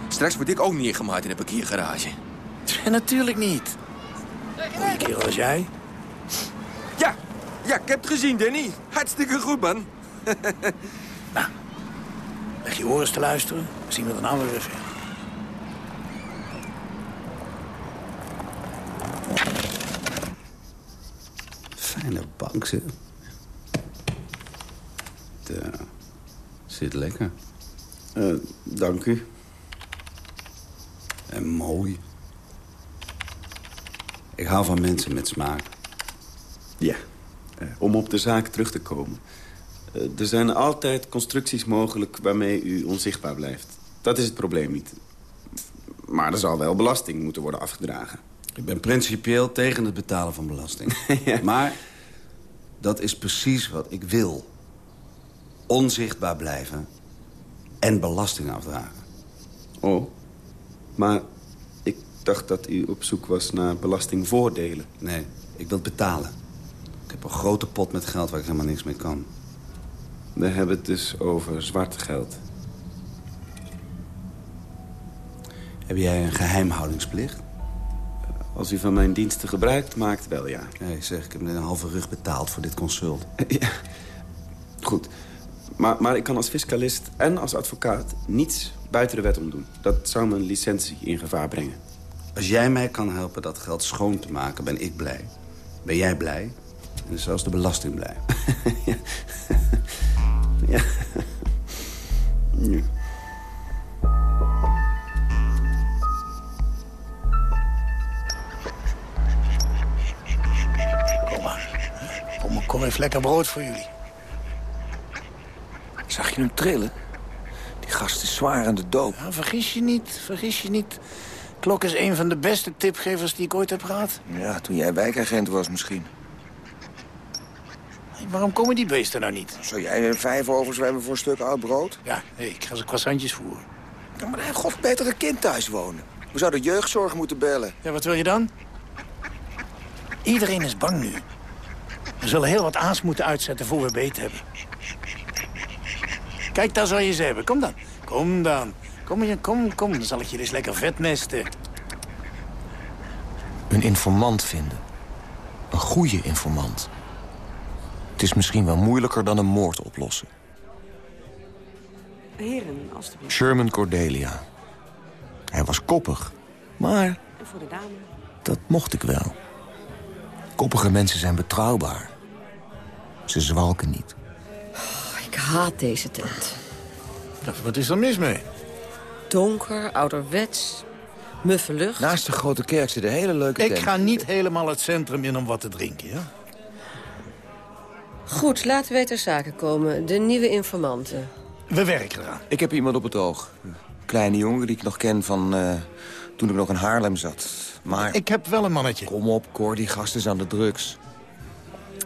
Straks word ik ook neergemaakt in een parkeergarage. Ja, natuurlijk niet. Goeie kerel als jij. Ja, ja, ik heb het gezien, Danny. Hartstikke goed, man. Leg je oren eens te luisteren. Dan zien we dan nou weer verder. Fijne bank, zeg. De... Zit lekker. Eh, dank u. En mooi. Ik hou van mensen met smaak. Ja, eh, om op de zaak terug te komen. Eh, er zijn altijd constructies mogelijk waarmee u onzichtbaar blijft. Dat is het probleem niet. Maar er zal wel belasting moeten worden afgedragen. Ik ben principieel tegen het betalen van belasting. Maar dat is precies wat ik wil. Onzichtbaar blijven en belasting afdragen. Oh, maar ik dacht dat u op zoek was naar belastingvoordelen. Nee, ik wil het betalen. Ik heb een grote pot met geld waar ik helemaal niks mee kan. We hebben het dus over zwart geld. Heb jij een geheimhoudingsplicht? Als u van mijn diensten gebruik maakt, wel ja. Nee, zeg, ik heb net een halve rug betaald voor dit consult. ja. Goed. Maar, maar ik kan als fiscalist en als advocaat niets buiten de wet om doen. Dat zou mijn licentie in gevaar brengen. Als jij mij kan helpen dat geld schoon te maken, ben ik blij. Ben jij blij? En is zelfs de belasting blij. ja. ja. Kom maar. Kom maar, kom even lekker brood voor jullie. Zag je hem trillen? Die gast is zwaar aan de doop. Ja, vergis je niet, vergis je niet. Klok is een van de beste tipgevers die ik ooit heb gehad. Ja, toen jij wijkagent was misschien. Hey, waarom komen die beesten nou niet? Zou jij er vijf overzwemmen voor een stuk oud brood? Ja, nee, ik ga ze croissantjes voeren. Ja, maar hij heeft god beter een kind thuis wonen. We zouden jeugdzorg moeten bellen. Ja, wat wil je dan? Iedereen is bang nu. We zullen heel wat aas moeten uitzetten voor we beet hebben. Kijk, daar zal je ze hebben. Kom dan. Kom dan. Kom, je, kom, kom. Dan zal ik je dus lekker vetnesten. Een informant vinden. Een goede informant. Het is misschien wel moeilijker dan een moord oplossen. Heren, alstublieft. Sherman Cordelia. Hij was koppig, maar En voor de dame. dat mocht ik wel. Koppige mensen zijn betrouwbaar. Ze zwalken niet. Ik haat deze tent. wat is er mis mee? Donker, ouderwets, muffe lucht. Naast de grote kerk zit een hele leuke Ik tent. ga niet helemaal het centrum in om wat te drinken, ja? Goed, laten wij ter zake komen. De nieuwe informanten. We werken eraan. Ik heb iemand op het oog. Een kleine jongen die ik nog ken van eh, toen ik nog in Haarlem zat. Maar... Ik heb wel een mannetje. Kom op, Cor, die gast is aan de drugs.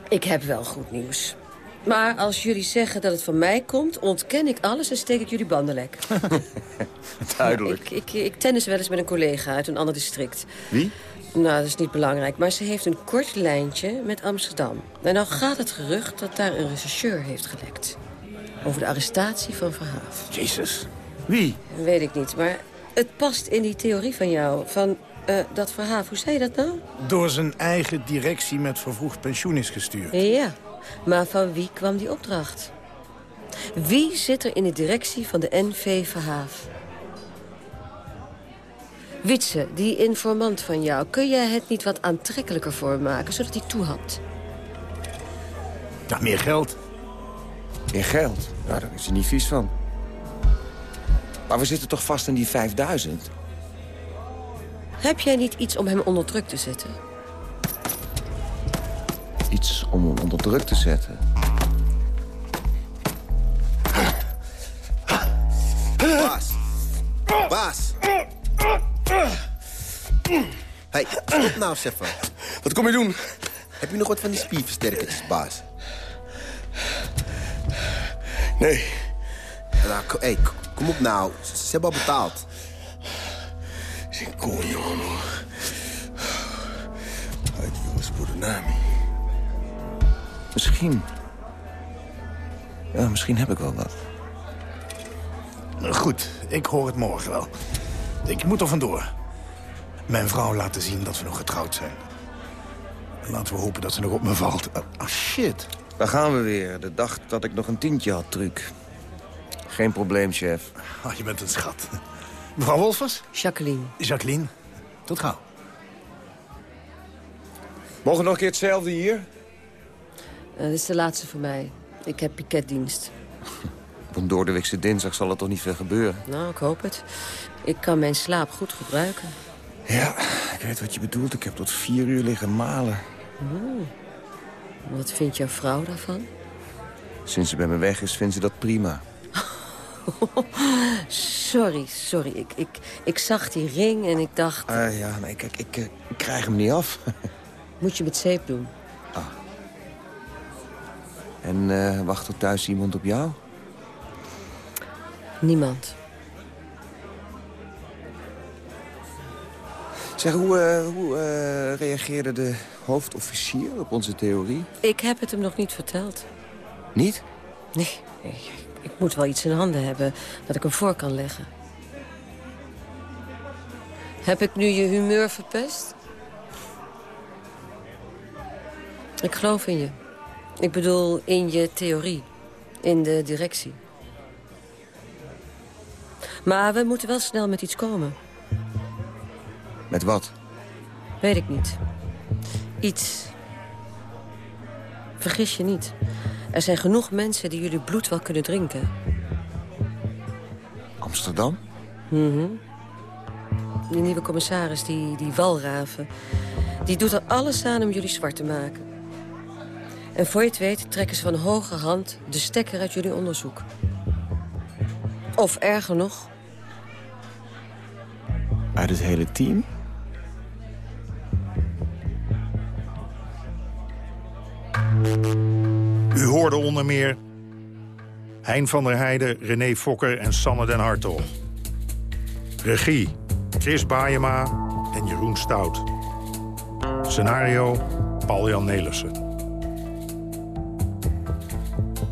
Ik heb wel goed nieuws. Maar als jullie zeggen dat het van mij komt, ontken ik alles en steek ik jullie banden lek. Duidelijk. Ik, ik, ik tennis wel eens met een collega uit een ander district. Wie? Nou, dat is niet belangrijk, maar ze heeft een kort lijntje met Amsterdam. En nou gaat het gerucht dat daar een rechercheur heeft gelekt. Over de arrestatie van Verhaaf. Jezus. Wie? Weet ik niet, maar het past in die theorie van jou. Van eh, dat Verhaaf, hoe zei je dat nou? Door zijn eigen directie met vervroegd pensioen is gestuurd. Ja, maar van wie kwam die opdracht? Wie zit er in de directie van de NV Verhaaf? Witse, die informant van jou, kun jij het niet wat aantrekkelijker voor hem maken, zodat hij toehapt? Ja, meer geld. Meer geld? Nou, daar is hij niet vies van. Maar we zitten toch vast in die 5000? Heb jij niet iets om hem onder druk te zetten? Iets om hem onder druk te zetten. Baas. Baas. Hey, stop nou, Stefan. Wat kom je doen? Heb je nog wat van die spierversterkertjes, baas? Nee. Nou, hey, kom op nou. Ze, ze hebben al betaald. Coño, no. Misschien. Ja, misschien heb ik wel wat. Goed, ik hoor het morgen wel. Ik moet er vandoor. Mijn vrouw laten zien dat we nog getrouwd zijn. Laten we hopen dat ze nog op me valt. Oh, shit. Daar gaan we weer. De dag dat ik nog een tientje had, truc. Geen probleem, chef. Oh, je bent een schat. Mevrouw Wolfers? Jacqueline. Jacqueline, tot gauw. Mogen nog een keer hetzelfde hier? Eh, dit is de laatste voor mij. Ik heb piketdienst. Op een doordeweekse dinsdag zal er toch niet veel gebeuren? Nou, ik hoop het. Ik kan mijn slaap goed gebruiken. Ja, ik weet wat je bedoelt. Ik heb tot vier uur liggen malen. Oeh. Wat vindt jouw vrouw daarvan? Sinds ze bij me weg is, vindt ze dat prima. sorry, sorry. Ik, ik, ik zag die ring en ik dacht... Ah ja, nee, kijk, ik, eh, ik krijg hem niet af. Moet je met zeep doen. En eh, wacht er thuis iemand op jou? Niemand. Zeg, hoe, eh, hoe eh, reageerde de hoofdofficier op onze theorie? Ik heb het hem nog niet verteld. Niet? Nee, nee, ik moet wel iets in handen hebben dat ik hem voor kan leggen. Heb ik nu je humeur verpest? Ik geloof in je. Ik bedoel, in je theorie. In de directie. Maar we moeten wel snel met iets komen. Met wat? Weet ik niet. Iets. Vergis je niet. Er zijn genoeg mensen die jullie bloed wel kunnen drinken. Amsterdam? Mhm. Die nieuwe commissaris, die, die walraven... die doet er alles aan om jullie zwart te maken. En voor je het weet trekken ze van hoge hand de stekker uit jullie onderzoek. Of erger nog... Uit het hele team? U hoorde onder meer Hein van der Heijden, René Fokker en Sanne den Hartog. Regie, Chris Baayema en Jeroen Stout. Scenario, Paul-Jan Nelissen.